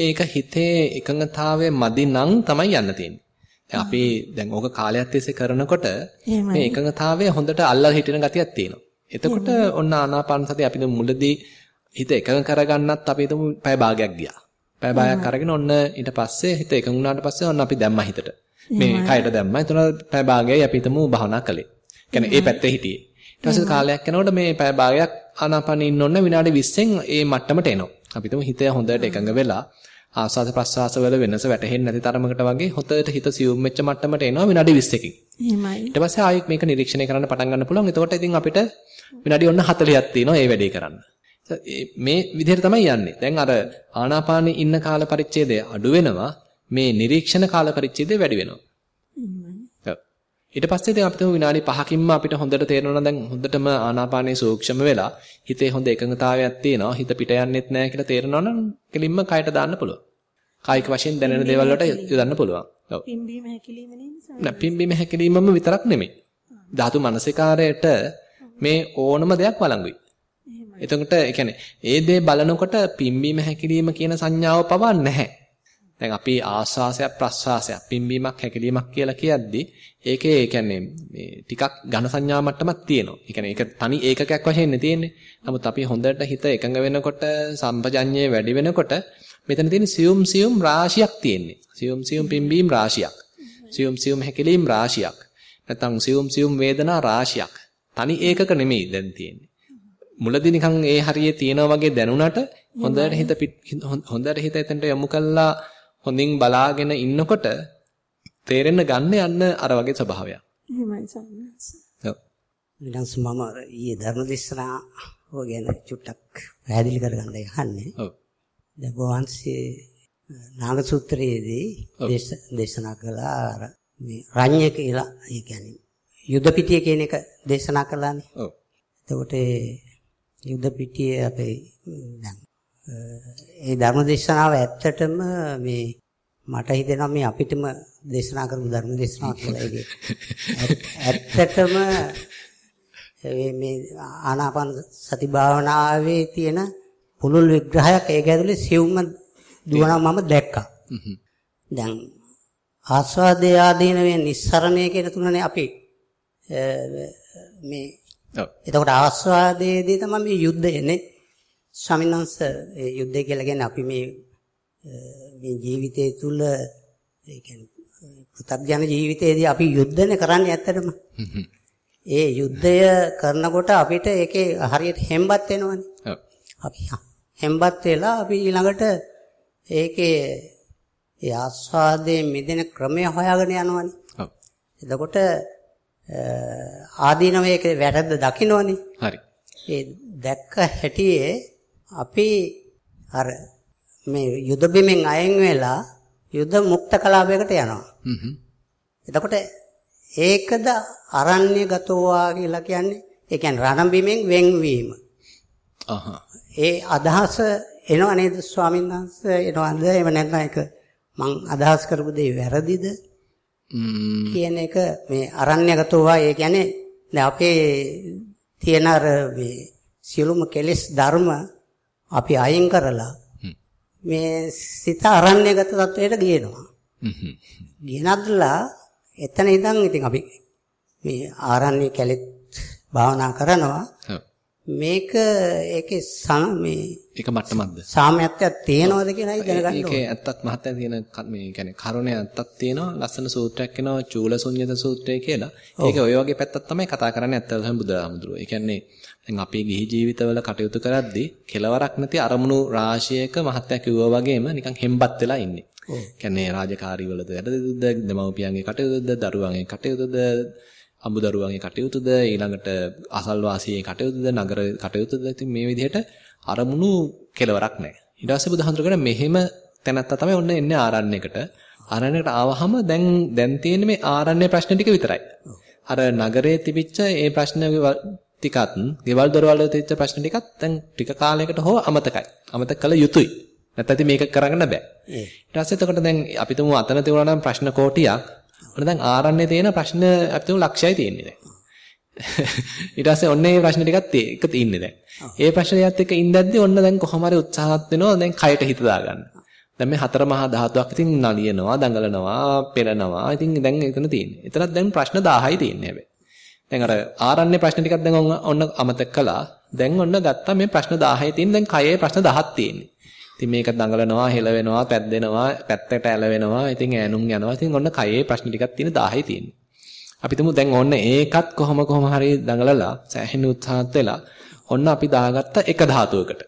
Speaker 1: ඒක හිතේ එකඟතාවය මදි නම් තමයි යන්න තියෙන්නේ. අපි දැන් ඕක කාලයක් තිස්සේ කරනකොට මේ එකඟතාවය හොඳට අල්ලා හිටින ගතියක් තියෙනවා. එතකොට ඔන්න ආනාපාන සතිය අපි මුලදී හිත එකඟ කරගන්නත් අපි හිතමු පැය භාගයක් ගියා. පැය භාගයක් අරගෙන ඔන්න ඊට පස්සේ හිත එකඟ වුණාට පස්සේ ඔන්න අපි දැම්මා හිතට. මේ කයට දැම්මා. එතන පැය භාගයයි අපි හිතමු භාවනා කළේ. කියන්නේ ඒ පැත්තේ හිටියේ. ඊට පස්සේ කාලයක් යනකොට මේ පැය භාගයක් ආනාපානෙ ඉන්න ඕන විනාඩි 20න් ඒ මට්ටමට එනවා. අපි හිතමු හිත හොඳට එකඟ වෙලා ආස්වාද ප්‍රස්වාස වල වෙනස වැටහෙන්නේ නැති තරමකට වගේ හොතට හිත සියුම් වෙච්ච මට්ටමට එනවා විනාඩි 20කින්.
Speaker 6: එහෙමයි.
Speaker 1: ඊට පස්සේ ආයෙත් මේක නිරීක්ෂණය කරන්න පටන් ගන්න පුළුවන්. එතකොට ඉතින් අපිට විනාඩි ඔන්න 40ක් තියෙනවා මේ වැඩේ කරන්න. මේ විදිහට තමයි යන්නේ. දැන් අර ආනාපානෙ ඉන්න කාල පරිච්ඡේදය අඩු වෙනවා. මේ නිරීක්ෂණ කාල පරිච්ඡේදය වැඩි වෙනවා. ඊට පස්සේ දැන් අපිට විනාඩි 5කින්ම අපිට හොඳට තේරෙනවා දැන් හොඳටම ආනාපානයේ සූක්ෂම වෙලා හිතේ හොඳ එකඟතාවයක් තියෙනවා. හිත පිට යන්නෙත් නැහැ කියලා තේරෙනවා නම් කෙලින්ම කයට දාන්න පුළුවන්. කායික වශයෙන් දැනෙන දේවල් වලට යොදන්න පුළුවන්. ඔව්.
Speaker 6: පිම්බීම හැකිලිම නෙමෙයි.
Speaker 1: නෑ පිම්බීම හැකිලිමම විතරක් නෙමෙයි. ධාතු මනසිකාරයට මේ ඕනම දෙයක් වළංගුයි. එතකොට ඒ කියන්නේ ඒ දේ බලනකොට පිම්බීම හැකිලිම කියන සංඥාව පවා නැහැ. දැන් අපි ආස්වාසයක් ප්‍රස්වාසයක් පිම්බීමක් හැකිලීමක් කියලා කියද්දි ඒකේ කියන්නේ මේ ටිකක් ඝන සංඥා මට්ටමක් තියෙනවා. ඒ කියන්නේ ඒක තනි ඒකකයක් වශයෙන් තියෙන්නේ. නමුත් අපි හොඳට හිත එකඟ වෙනකොට සම්පජඤ්ඤය වැඩි වෙනකොට මෙතන තියෙන සියුම් සියුම් රාශියක් තියෙන්නේ. සියුම් සියුම් පිම්බීම් රාශියක්. සියුම් සියුම් හැකිලීම් රාශියක්. නැත්නම් සියුම් සියුම් වේදනා රාශියක්. තනි ඒකක නෙමෙයි දැන් තියෙන්නේ. මුලදී නිකන් ඒ හරියේ තියෙනා වගේ දැනුණට හොඳට හිත හොඳට හිත එතනට යොමු කළා හොඳින් බලාගෙන ඉන්නකොට තේරෙන්න ගන්න යන්න අර වගේ ස්වභාවයක්.
Speaker 6: එහෙමයි සන්නස්.
Speaker 1: ඔව්.
Speaker 7: ඊළඟ මම ඊයේ ධර්ම දේශනා ඔය ගැන චුට්ටක් පැහැදිලි කරගන්න යන්නේ.
Speaker 1: ඔව්.
Speaker 7: දැන් වහන්සේ නාග සූත්‍රයේදී දේශනා කළා අර මේ රඤ්ඤය කියලා ඒ කියන්නේ යුද පිටිය කියන එක දේශනා කළානේ.
Speaker 1: ඔව්.
Speaker 7: එතකොට යුද පිටියේ අපේ දැන් ඒ ධර්ම දේශනාව ඇත්තටම මේ මට හිතෙනවා මේ අපිටම දේශනා කරපු ධර්ම දේශනාවක් කියලා ඒකේ. ඇත්තටම මේ ආනාපාන සති භාවනාවේ තියෙන පුළුල් විග්‍රහයක් ඒක ඇතුලේ සිවුම දුවනවා මම දැක්කා. දැන් ආස්වාදයේ ආදීනවේ නිස්සරණය කියන තුනනේ අපි මේ එතකොට ආස්වාදයේදී තමයි මේ යුද්ධයනේ ස්වාමීන් වහන්සේ ඒ යුද්ධය කියලා කියන්නේ අපි මේ මේ ජීවිතය තුල ඒ කියන්නේ පෘථග්ජන ජීවිතයේදී අපි යුද්ධනේ කරන්නේ ඇත්තටම. ඒ යුද්ධය කරනකොට අපිට ඒකේ හරියට හෙම්බත් වෙනවනේ. අපි හෙම්බත් වෙලා අපි ඊළඟට ඒකේ ඒ ආස්වාදයෙන් මිදෙන ක්‍රමය හොයාගෙන යනවනේ.
Speaker 1: ඔව්.
Speaker 7: එතකොට ආදීනවයක වැරද්ද දකින්නවනේ.
Speaker 1: හරි.
Speaker 7: ඒ දැක්ක හැටියේ අපි අර මේ යුද බිමෙන් අයින් වෙලා යුද මුක්ත කලාපයකට යනවා.
Speaker 1: හ්ම්.
Speaker 7: එතකොට ඒකද අරණ්‍යගතෝවා කියලා කියන්නේ ඒ කියන්නේ රණ බිමෙන් වෙන්වීම. ඒ අදහස එනව නේද ස්වාමීන් වහන්සේ එනවද එහෙම නැත්නම් ඒක මං අදහස් කරපු දේ වැරදිද කියන එක මේ අරණ්‍යගතෝවා ඒ කියන්නේ දැන් අපේ තියෙන අර මේ සියලුම කෙලෙස් ධර්ම අපි අයින් කරලා මේ සිත අරණ්‍යගත තත්වයට ගියනවා. ගියනදලා එතන ඉඳන් ඉතින් අපි මේ ආරණ්‍ය කැලෙත් භාවනා කරනවා. මේක ඒකේ සම මේ
Speaker 1: ඒක මට්ටමක්ද?
Speaker 7: සාම්‍යත්වයක් තියෙනවද කියලායි දැනගන්න ඕනේ.
Speaker 1: ඒකේ ඇත්තක් මහත්ය තියෙන මේ කියන්නේ කරුණේ ඇත්තක් තියෙනවා. ලස්සන සූත්‍රයක් එනවා චූලසුඤ්ඤත සූත්‍රය කියලා. ඒක ඔය වගේ පැත්තක් තමයි කතා කරන්නේ ඇත්තටම බුදුහාමුදුරුවෝ. ඒ කියන්නේ දැන් අපි ගිහි ජීවිතවල කටයුතු කරද්දී කෙලවරක් නැති අරමුණු රාශියක මහත්ය කිව්වා වගේම නිකන් හෙම්බත් වෙලා ඉන්නේ. කියන්නේ රාජකාරී වලද වැඩදද දෙමව්පියන්ගේ කටයුතුද දරුවන්ගේ කටයුතුද අමුදරුවන්ගේ කටයුතුද ඊළඟට අසල්වාසීගේ කටයුතුද නගර කටයුතුද ඉතින් මේ විදිහට අරමුණු කෙලවරක් නැහැ. ඊට පස්සේ බුදුහාමුදුරගෙන මෙහෙම තැනත්තා තමයි ඔන්න එන්නේ ආරණ්‍යයකට. ආරණ්‍යයකට ආවහම දැන් දැන් තියෙන්නේ මේ ආරණ්‍ය ප්‍රශ්න ටික විතරයි. අර නගරයේ තිබිච්ච ඒ ප්‍රශ්න ටිකත්, ගෙවල් දොරවල් වල තිබිච්ච ප්‍රශ්න ටිකත් දැන් ටික කාලයකට හෝ අමතකයි. අමතක කළ යුතුයි. නැත්නම් මේක කරගන්න බෑ. ඊට පස්සේ එතකොට දැන් අපි තුමු අතන තියුණා නම් ප්‍රශ්න කෝටියක්. ඔන්න දැන් ආරණ්‍යයේ තියෙන ප්‍රශ්න අපි තුමු ලක්ෂයයි තියෙන්නේ දැන්. ඊට පස්සේ ඔන්න ඒ ප්‍රශ්න ටිකත් එක තියෙන්නේ දැන්. ඒ ප්‍රශ්නයත් එක්ක ඉඳද්දි ඔන්න දැන් කොහොම හරි උත්සාහත් වෙනවා දැන් කයට හිත දාගන්න. දැන් මේ හතර මහා ධාතුවක් ඉතින් නලියනවා, දඟලනවා, පෙරනවා. ඉතින් දැන් එතන තියෙන්නේ. එතනත් දැන් ප්‍රශ්න 1000යි තියෙන්නේ හැබැයි. දැන් අර ආරණ්‍ය ප්‍රශ්න ටිකක් දැන් ඔන්න අමතක කළා. දැන් ඔන්න ගත්තා මේ ප්‍රශ්න 1000යි තියෙන දැන් කයේ ප්‍රශ්න 10ක් තියෙන්නේ. ඉතින් මේක දඟලනවා, හෙල වෙනවා, පැද්දෙනවා, පැත්තට ඇලවෙනවා. ඉතින් ඈනුම් යනවා. ඉතින් ඔන්න කයේ ප්‍රශ්න ටිකක් තියෙන 1000යි තියෙන්නේ. අපි තුමු දැන් ඔන්න ඒකත් කොහොම කොහොම හරි දඟලලා සෑහෙන උත්සාහත් වෙලා ඔන්න අපි දාගත්ත එක ධාතුවකට.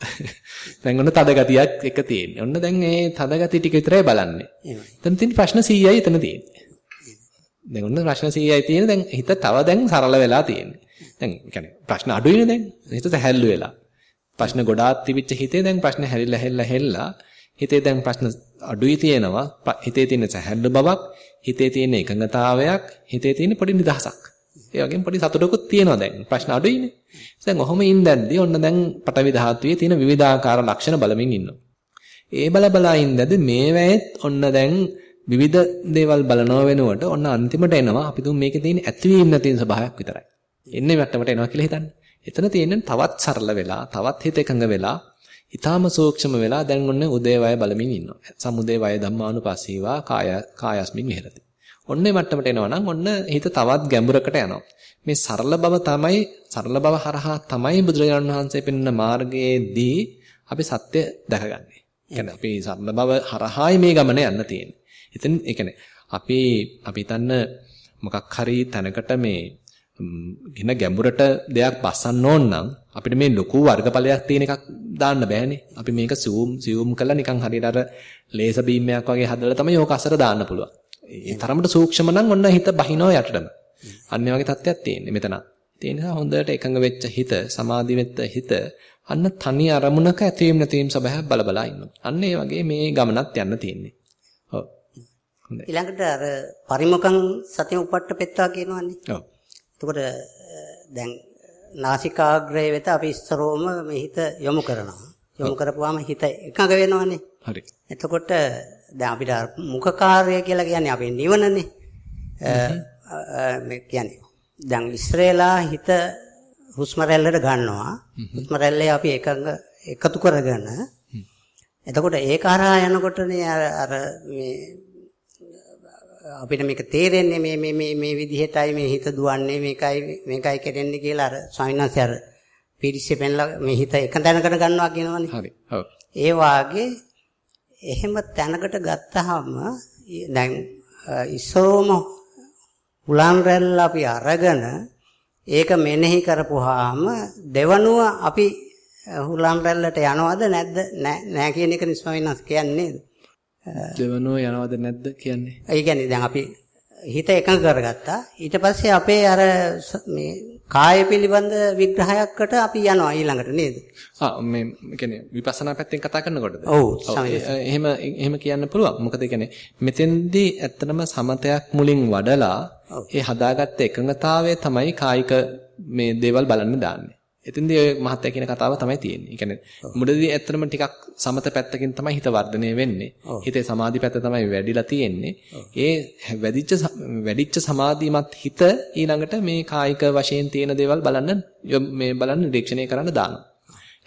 Speaker 1: දැන් ඔන්න තද ගතියක් එක තියෙන්නේ. ඔන්න දැන් මේ තද ගති ටික විතරයි බලන්නේ. එතන තියෙන ප්‍රශ්න 100යි එතන තියෙන්නේ. දැන් ඔන්න ප්‍රශ්න 100යි තියෙන්නේ. දැන් හිත තව දැන් සරල වෙලා තියෙන්නේ. දැන් කියන්නේ ප්‍රශ්න අඩුයිනේ දැන්. හිත සැහැල්ලු වෙලා. ප්‍රශ්න ගොඩාක් තිබිච්ච හිතේ දැන් ප්‍රශ්න හැරිලා හැරිලා හෙල්ලා හිතේ දැන් ප්‍රශ්න අඩුයි තියෙනවා. හිතේ තියෙන සැහැල්ලු බවක්, හිතේ තියෙන එකඟතාවයක්, හිතේ තියෙන පොඩි නිදහසක්. ඒ වගේම පොඩි සතුටකුත් තියෙනවා දැන්. ප්‍රශ්න අඩුයිනේ. දැන් ඔහොම ඉඳද්දී ඔන්න දැන් පටවි ධාතුවේ තියෙන විවිධාකාර ලක්ෂණ බලමින් ඉන්නවා. ඒ බල බලා ඉඳද්දී මේ වෙලෙත් ඔන්න දැන් විවිධ දේවල් බලනව වෙනුවට ඔන්න අන්තිමට එනවා අපි තුන් මේකේ තියෙන ඇතිවීම නැති ස්වභාවයක් විතරයි. එන්නේ මට්ටමට එනවා කියලා හිතන්නේ. එතන තියෙන්නේ තවත් සරල වෙලා, තවත් හිත එකඟ වෙලා, ඊටාම සූක්ෂම වෙලා දැන් ඔන්න උදේවය බලමින් ඉන්නවා. සමුදේ වය ධම්මානුපස්සීවා කාය කායස්මින් විහෙරති. ඔන්නේ මට්ටමට එනවා නම් ඔන්න හිත තවත් ගැඹුරකට යනවා. මේ සරල බව තමයි සරල බව හරහා තමයි බුදුරජාණන් වහන්සේ පෙන්වන මාර්ගයේදී අපි සත්‍ය දැකගන්නේ. කියන්නේ අපි සරල බව හරහායි මේ ගමන යන්න තියෙන්නේ. ඉතින් ඒ කියන්නේ අපි අපි හිතන්න මොකක් හරි තැනකට මේ ගින ගැඹුරට දෙයක් බස්සන්න ඕන නම් අපිට මේ ලොකු වර්ගඵලයක් තියෙන එකක් දාන්න බෑනේ. අපි මේක zoom zoom කරලා නිකන් හරියට අර ලේසර් බීම් එකක් වගේ හදලා තමයි ඕක අසර දාන්න පුළුවන්. ඒ තරමට සූක්ෂම නම් ඔන්න හිත බහිනවා යටටම. අන්න වගේ තත්ත්වයක් තියෙන්නේ මෙතන. ඒ නිසා හොඳට එකඟ වෙච්ච හිත, සමාධි වෙච්ච හිත අන්න තනි අරමුණක ඇතීම් නැතිම් සබහ බල බලා ඉන්නවා. අන්න ඒ වගේ මේ ගමනත් යන්න තියෙන්නේ. ඔව්.
Speaker 7: ඊළඟට අර පරිමුඛං සතිය උපට්ඨ පෙත්තා කියනවනේ.
Speaker 1: ඔව්.
Speaker 7: එතකොට දැන් නාසිකාග්‍රය වෙත අපි ඉස්සරෝම මේ හිත යොමු කරනවා. යොමු කරපුවාම හිත එකඟ වෙනවනේ.
Speaker 1: හරි.
Speaker 7: එතකොට දැන් අපිට මුඛ කාර්යය කියලා කියන්නේ අපේ නිවනනේ. මේ කියන්නේ දැන් ඉස්රේලා හිත හුස්ම රැල්ලට ගන්නවා. හුස්ම රැල්ලේ අපි එකඟ එකතු කරගෙන එතකොට ඒක හරහා යනකොටනේ අර මේ අපිට මේක තේරෙන්නේ මේ මේ මේ මේ විදිහටයි මේ හිත දුවන්නේ මේකයි මේකයි කරන්නේ කියලා අර ස්වාමීන් වහන්සේ අර පිරිසේ පෙන්ලා මේ හිත එක තැනකට ගන්නවා කියනවනේ.
Speaker 1: හරි. ඔව්.
Speaker 7: ඒ වාගේ එහෙම තැනකට ගත්තාම දැන් ඉස්සරෝම උලන් රැල්ල අපි අරගෙන ඒක මෙනෙහි කරපුවාම දෙවනුව අපි හුලන් රැල්ලට යනවද නැද්ද නෑ කියන එක නිස්වාමීන් කියන්නේ
Speaker 1: දෙවනුව යනවද නැද්ද කියන්නේ?
Speaker 7: ඒ කියන්නේ දැන් අපි හිත එකඟ කරගත්තා. ඊට පස්සේ අපේ අර මේ කාය පිළිබඳ විග්‍රහයකට අපි යනවා ඊළඟට නේද?
Speaker 1: ආ මේ කියන්නේ විපස්සනා පැත්තෙන් කතා කරනකොටද?
Speaker 7: ඔව්
Speaker 1: එහෙම එහෙම කියන්න පුළුවන්. මොකද කියන්නේ මෙතෙන්දී ඇත්තටම සමතයක් මුලින් වඩලා ඒ හදාගත්ත එකඟතාවය තමයි කායික මේ දේවල් බලන්න දාන්නේ. එතෙන්දී ඔය මහත්ය කියන කතාව තමයි තියෙන්නේ. ඒ කියන්නේ මුලදී ඇත්තටම ටිකක් සමත පැත්තකින් තමයි හිත වර්ධනය වෙන්නේ. හිතේ සමාධි පැත්ත තමයි වැඩිලා තියෙන්නේ. ඒ වැඩිච්ච වැඩිච්ච සමාධිමත් හිත ඊළඟට මේ කායික වශයෙන් තියෙන දේවල් බලන්න මේ බලන්න නිරීක්ෂණය කරන්න දානවා.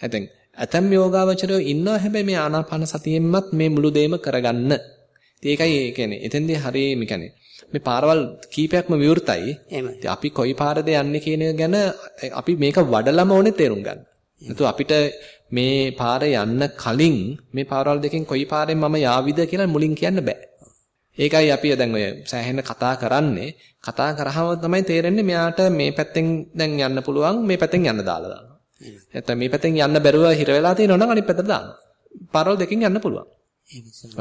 Speaker 1: හැතෙන් ඇතම් යෝගාවචරයෝ ඉන්නවා හැබැයි මේ ආනාපාන සතියෙන්මත් මේ මුළු දෙයම කරගන්න. ඒකයි ඒ කියන්නේ එතෙන්දී හරිය මේ කියන්නේ මේ පාරවල් කීපයක්ම විවෘතයි.
Speaker 7: එහෙමයි.
Speaker 1: අපි කොයි පාරද යන්නේ කියන ගැන අපි මේක වඩලම ඕනේ තේරුම් ගන්න. නැතු අපිට මේ පාර යන්න කලින් මේ පාරවල් දෙකෙන් කොයි පාරෙන් මම යාවිද කියලා මුලින් කියන්න බෑ. ඒකයි අපි දැන් ඔය සෑහෙන කතා කරන්නේ. කතා කරාම තමයි තේරෙන්නේ මෙයාට මේ පැත්තෙන් දැන් යන්න පුළුවන් මේ පැත්තෙන් යන්න දාලා දානවා. නැත්නම් මේ පැත්තෙන් යන්න බැරුව හිර වෙලා තියෙනවා නම් අනිත් පැත්තට දානවා. පාරවල් දෙකෙන් යන්න පුළුවන්.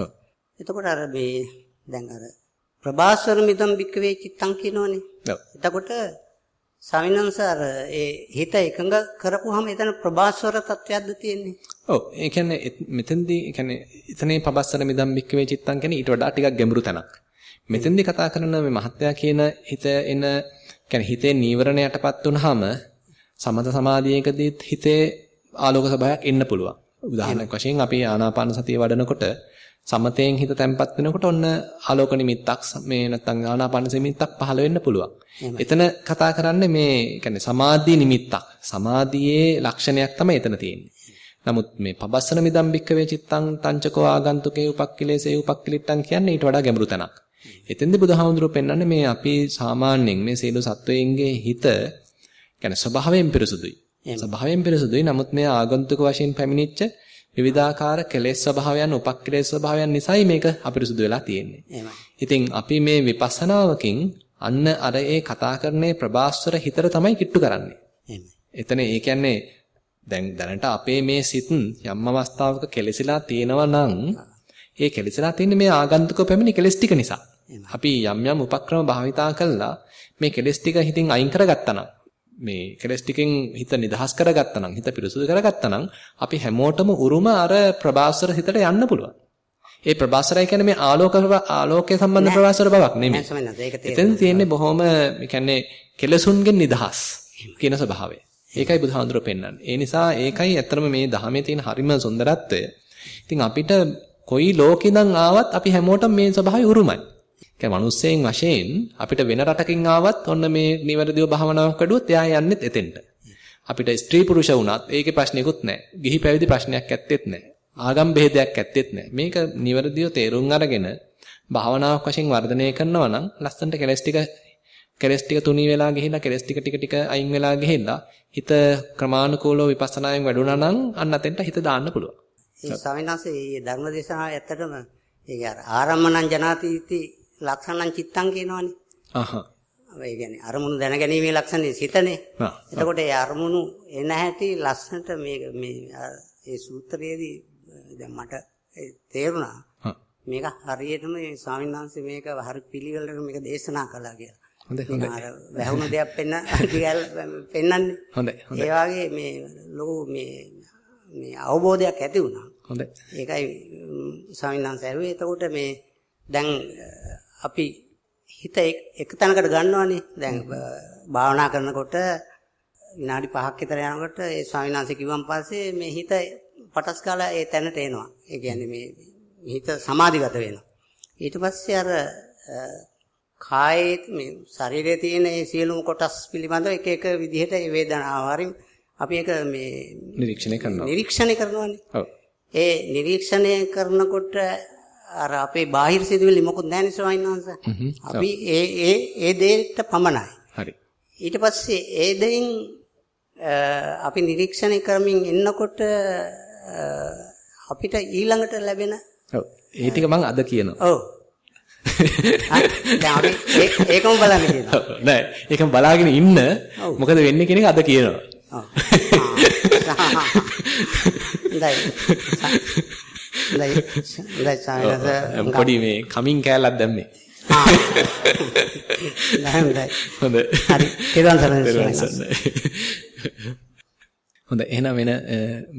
Speaker 7: ඔව්. එතකොට අර මේ දැන් අර ප්‍රභාස්වර මිදම් බික්කවේ චිත්තං කියනෝනේ.
Speaker 1: ඔව්.
Speaker 7: එතකොට ස්වාමිනවංශ අර ඒ හිත එකඟ කරපුවාම එතන ප්‍රභාස්වර තත්වයක්ද තියෙන්නේ.
Speaker 1: ඔව්. ඒ කියන්නේ මෙතෙන්දී ඒ කියන්නේ එතනේ ප්‍රභාස්වර මිදම් බික්කවේ චිත්තං කියන්නේ ඊට වඩා ටිකක් ගැඹුරු තැනක්. මෙතෙන්දී කතා කරන මේ මහත්යා කියන හිත එන කියන්නේ හිතේ නීවරණ යටපත් වුනහම සමත සමාධියකදී හිතේ ආලෝක සභාවක් එන්න පුළුවන්. උදාහරණයක් වශයෙන් අපි ආනාපාන සතිය වඩනකොට සමතයෙන් හිත තැම්පත් වෙනකොට ඔන්න ආලෝක නිමිත්තක් මේ නැත්තම් ආනාපාන නිමිත්තක් පහළ වෙන්න පුළුවන්. එතන කතා කරන්නේ මේ කියන්නේ සමාධි නිමිත්තක්. සමාධියේ ලක්ෂණයක් තමයි එතන තියෙන්නේ. නමුත් මේ පබස්සන මිදම් බික්කවේ චිත්තං තංචකෝ ආගන්තුකේ උපක්ඛිලේසේ උපක්ඛිලිට්ටං කියන්නේ ඊට වඩා ගැඹුරු තැනක්. එතෙන්දී බුදුහාමුදුරුවෝ පෙන්වන්නේ මේ අපි සාමාන්‍යයෙන් මේ සීල සත්වයන්ගේ හිත කියන්නේ ස්වභාවයෙන් පිරිසුදුයි. ස්වභාවයෙන් පිරිසුදුයි. නමුත් මේ ආගන්තුක වශයෙන් පැමිණිච්ච විවිධාකාර කෙලෙස් ස්වභාවයන් උපක්ලේශ ස්වභාවයන් නිසායි මේක අපිරිසුදු වෙලා තියෙන්නේ. ඉතින් අපි මේ විපස්සනාවකින් අන්න අර ඒ කතා කරන්නේ ප්‍රභාස්වර හිතට තමයි කිට්ටු කරන්නේ. එතන ඒ කියන්නේ දැන් දැනට අපේ මේ සිත් යම් අවස්ථාවක කෙලෙසිලා තියෙනවා නම් ඒ කෙලෙසිලා තියෙන්නේ මේ ආගන්තුක පැමිණි කෙලෙස් ටික නිසා. අපි යම් යම් උපක්‍රම භාවිතා කළා මේ කෙලෙස් ටික හිතින් අයින් කරගත්තා නම් මේ කෙලස් ටිකෙන් හිත නිදහස් කරගත්තා නම් හිත පිරිසුදු කරගත්තා නම් අපි හැමෝටම උරුම අර ප්‍රභාස්වර හිතට යන්න පුළුවන්. ඒ ප්‍රභාස්වරය කියන්නේ මේ ආලෝක ආලෝකයේ සම්බන්ධ ප්‍රභාස්වර බවක් නෙමෙයි. එතෙන් තියෙන්නේ බොහොම කියන්නේ කෙලසුන්ගෙන් නිදහස් කියන ස්වභාවය. ඒකයි බුදුහාඳුර පෙන්වන්නේ. ඒ නිසා ඒකයි ඇත්තම මේ ධහමේ තියෙන හරිම සුන්දරත්වය. ඉතින් අපිට කොයි ලෝකෙඳන් ආවත් අපි හැමෝටම මේ ස්වභාවය උරුමයි. කියන්නේ මිනිස්සෙන් වශයෙන් අපිට වෙන රටකින් ආවත් ඔන්න මේ නිවැරදිව භාවනාවක් කඩුවොත් එයා යන්නෙත් එතෙන්ට. අපිට ස්ත්‍රී පුරුෂ වුණත් ඒකේ ප්‍රශ්නයක්වත් නැහැ. ගිහි පැවිදි ප්‍රශ්නයක් ඇත්තෙත් නැහැ. ආගම් බෙහෙදයක් ඇත්තෙත් නැහැ. මේක නිවැරදිව තේරුම් අරගෙන භාවනාවක් වශයෙන් වර්ධනය කරනවා නම් ලස්සන්ට කෙලස් ටික කෙලස් ටික තුනී වෙලා ගිහිල්ලා කෙලස් ටික ටික ටික අයින් වෙලා ගිහිල්ලා හිත ක්‍රමානුකූලව විපස්සනායෙන් වැඩුණා නම් අන්න අතෙන්ට හිත දාන්න පුළුවන්.
Speaker 7: ඒ ස්වාමීන් වහන්සේ මේ ධර්ම දේශනාව ඇත්තටම ඒක ආරම්මණං ජනාතිති ලක්ෂණං චිත්තං කියනවනේ.
Speaker 1: අහහ.
Speaker 7: ඒ කියන්නේ අරමුණු දැනගැනීමේ ලක්ෂණේ සිතනේ. එතකොට ඒ අරමුණු එන හැටි ලස්සනට මේ මේ ඒ සූත්‍රයේදී දැන් මට තේරුණා. මේක හරියටම මේ ස්වාමීන් වහන්සේ මේක හරි පිළිවෙලට මේක දේශනා කළා කියලා.
Speaker 1: හොඳයි හොඳයි.
Speaker 7: අර වැහුණු දෙයක් පෙන්න පෙන්නන්නේ.
Speaker 1: හොඳයි හොඳයි.
Speaker 7: ඒ වගේ මේ ලොකු මේ මේ අවබෝධයක් ඇති වුණා.
Speaker 1: හොඳයි.
Speaker 7: ඒකයි ස්වාමීන් වහන්සේ ඇහුවේ. එතකොට මේ දැන් අපි හිත එක තැනකට ගන්නවානේ. දැන් භාවනා කරනකොට විනාඩි 5ක් විතර යනකොට ඒ ස්වාමීන් වහන්සේ කිව්වන් පස්සේ මේ හිත පටස් කාලා ඒ තැනට එනවා. ඒ කියන්නේ මේ හිත සමාධිගත වෙනවා. ඊට පස්සේ අර කායේ මේ ශරීරයේ තියෙන ඒ සියලුම කොටස් පිළිබඳව එක එක විදිහට ඒ වේදනාව හරින් අපි ඒක මේ
Speaker 1: නිරීක්ෂණය කරනවා.
Speaker 7: නිරීක්ෂණය කරනවානේ.
Speaker 1: ඔව්.
Speaker 7: ඒ නිරීක්ෂණය කරනකොට අර අපේ බාහිර සිදුවිලි මොකුත් නැහැ නේ ස්වාමීන් වහන්සේ. අපි ඒ ඒ ඒ දෙයට පමණයි.
Speaker 1: හරි.
Speaker 7: ඊට පස්සේ ඒ දෙයින් අපි නිරීක්ෂණය කරමින් ඉන්නකොට අපිට ඊළඟට ලැබෙන
Speaker 1: ඔව්. ඒ ටික මම අද කියනවා.
Speaker 7: ඔව්. දැන් අපි ඒකම බලන්න කියනවා.
Speaker 1: නෑ ඒකම බලාගෙන ඉන්න මොකද වෙන්නේ කියන එක අද කියනවා.
Speaker 7: ඔව්. හොඳයි. හොඳයි. හොඳයි සායනස
Speaker 1: පොඩි මේ කමින් කෑල්ලක් දැම්මේ.
Speaker 7: ආ. හොඳයි.
Speaker 1: හොඳ.
Speaker 7: හරි. ඊළඟ සරණයි.
Speaker 1: හොඳ එහෙනම් වෙන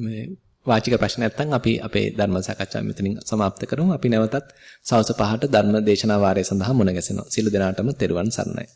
Speaker 1: මේ වාචික ප්‍රශ්න නැත්නම් අපි අපේ ධර්ම සාකච්ඡාව මෙතනින් સમાપ્ત කරමු. අපි නැවතත් සවස් 5ට ධර්ම දේශනා වාරය සඳහා මුණ ගැසෙනවා. සියලු දෙනාටම තෙරුවන් සරණයි.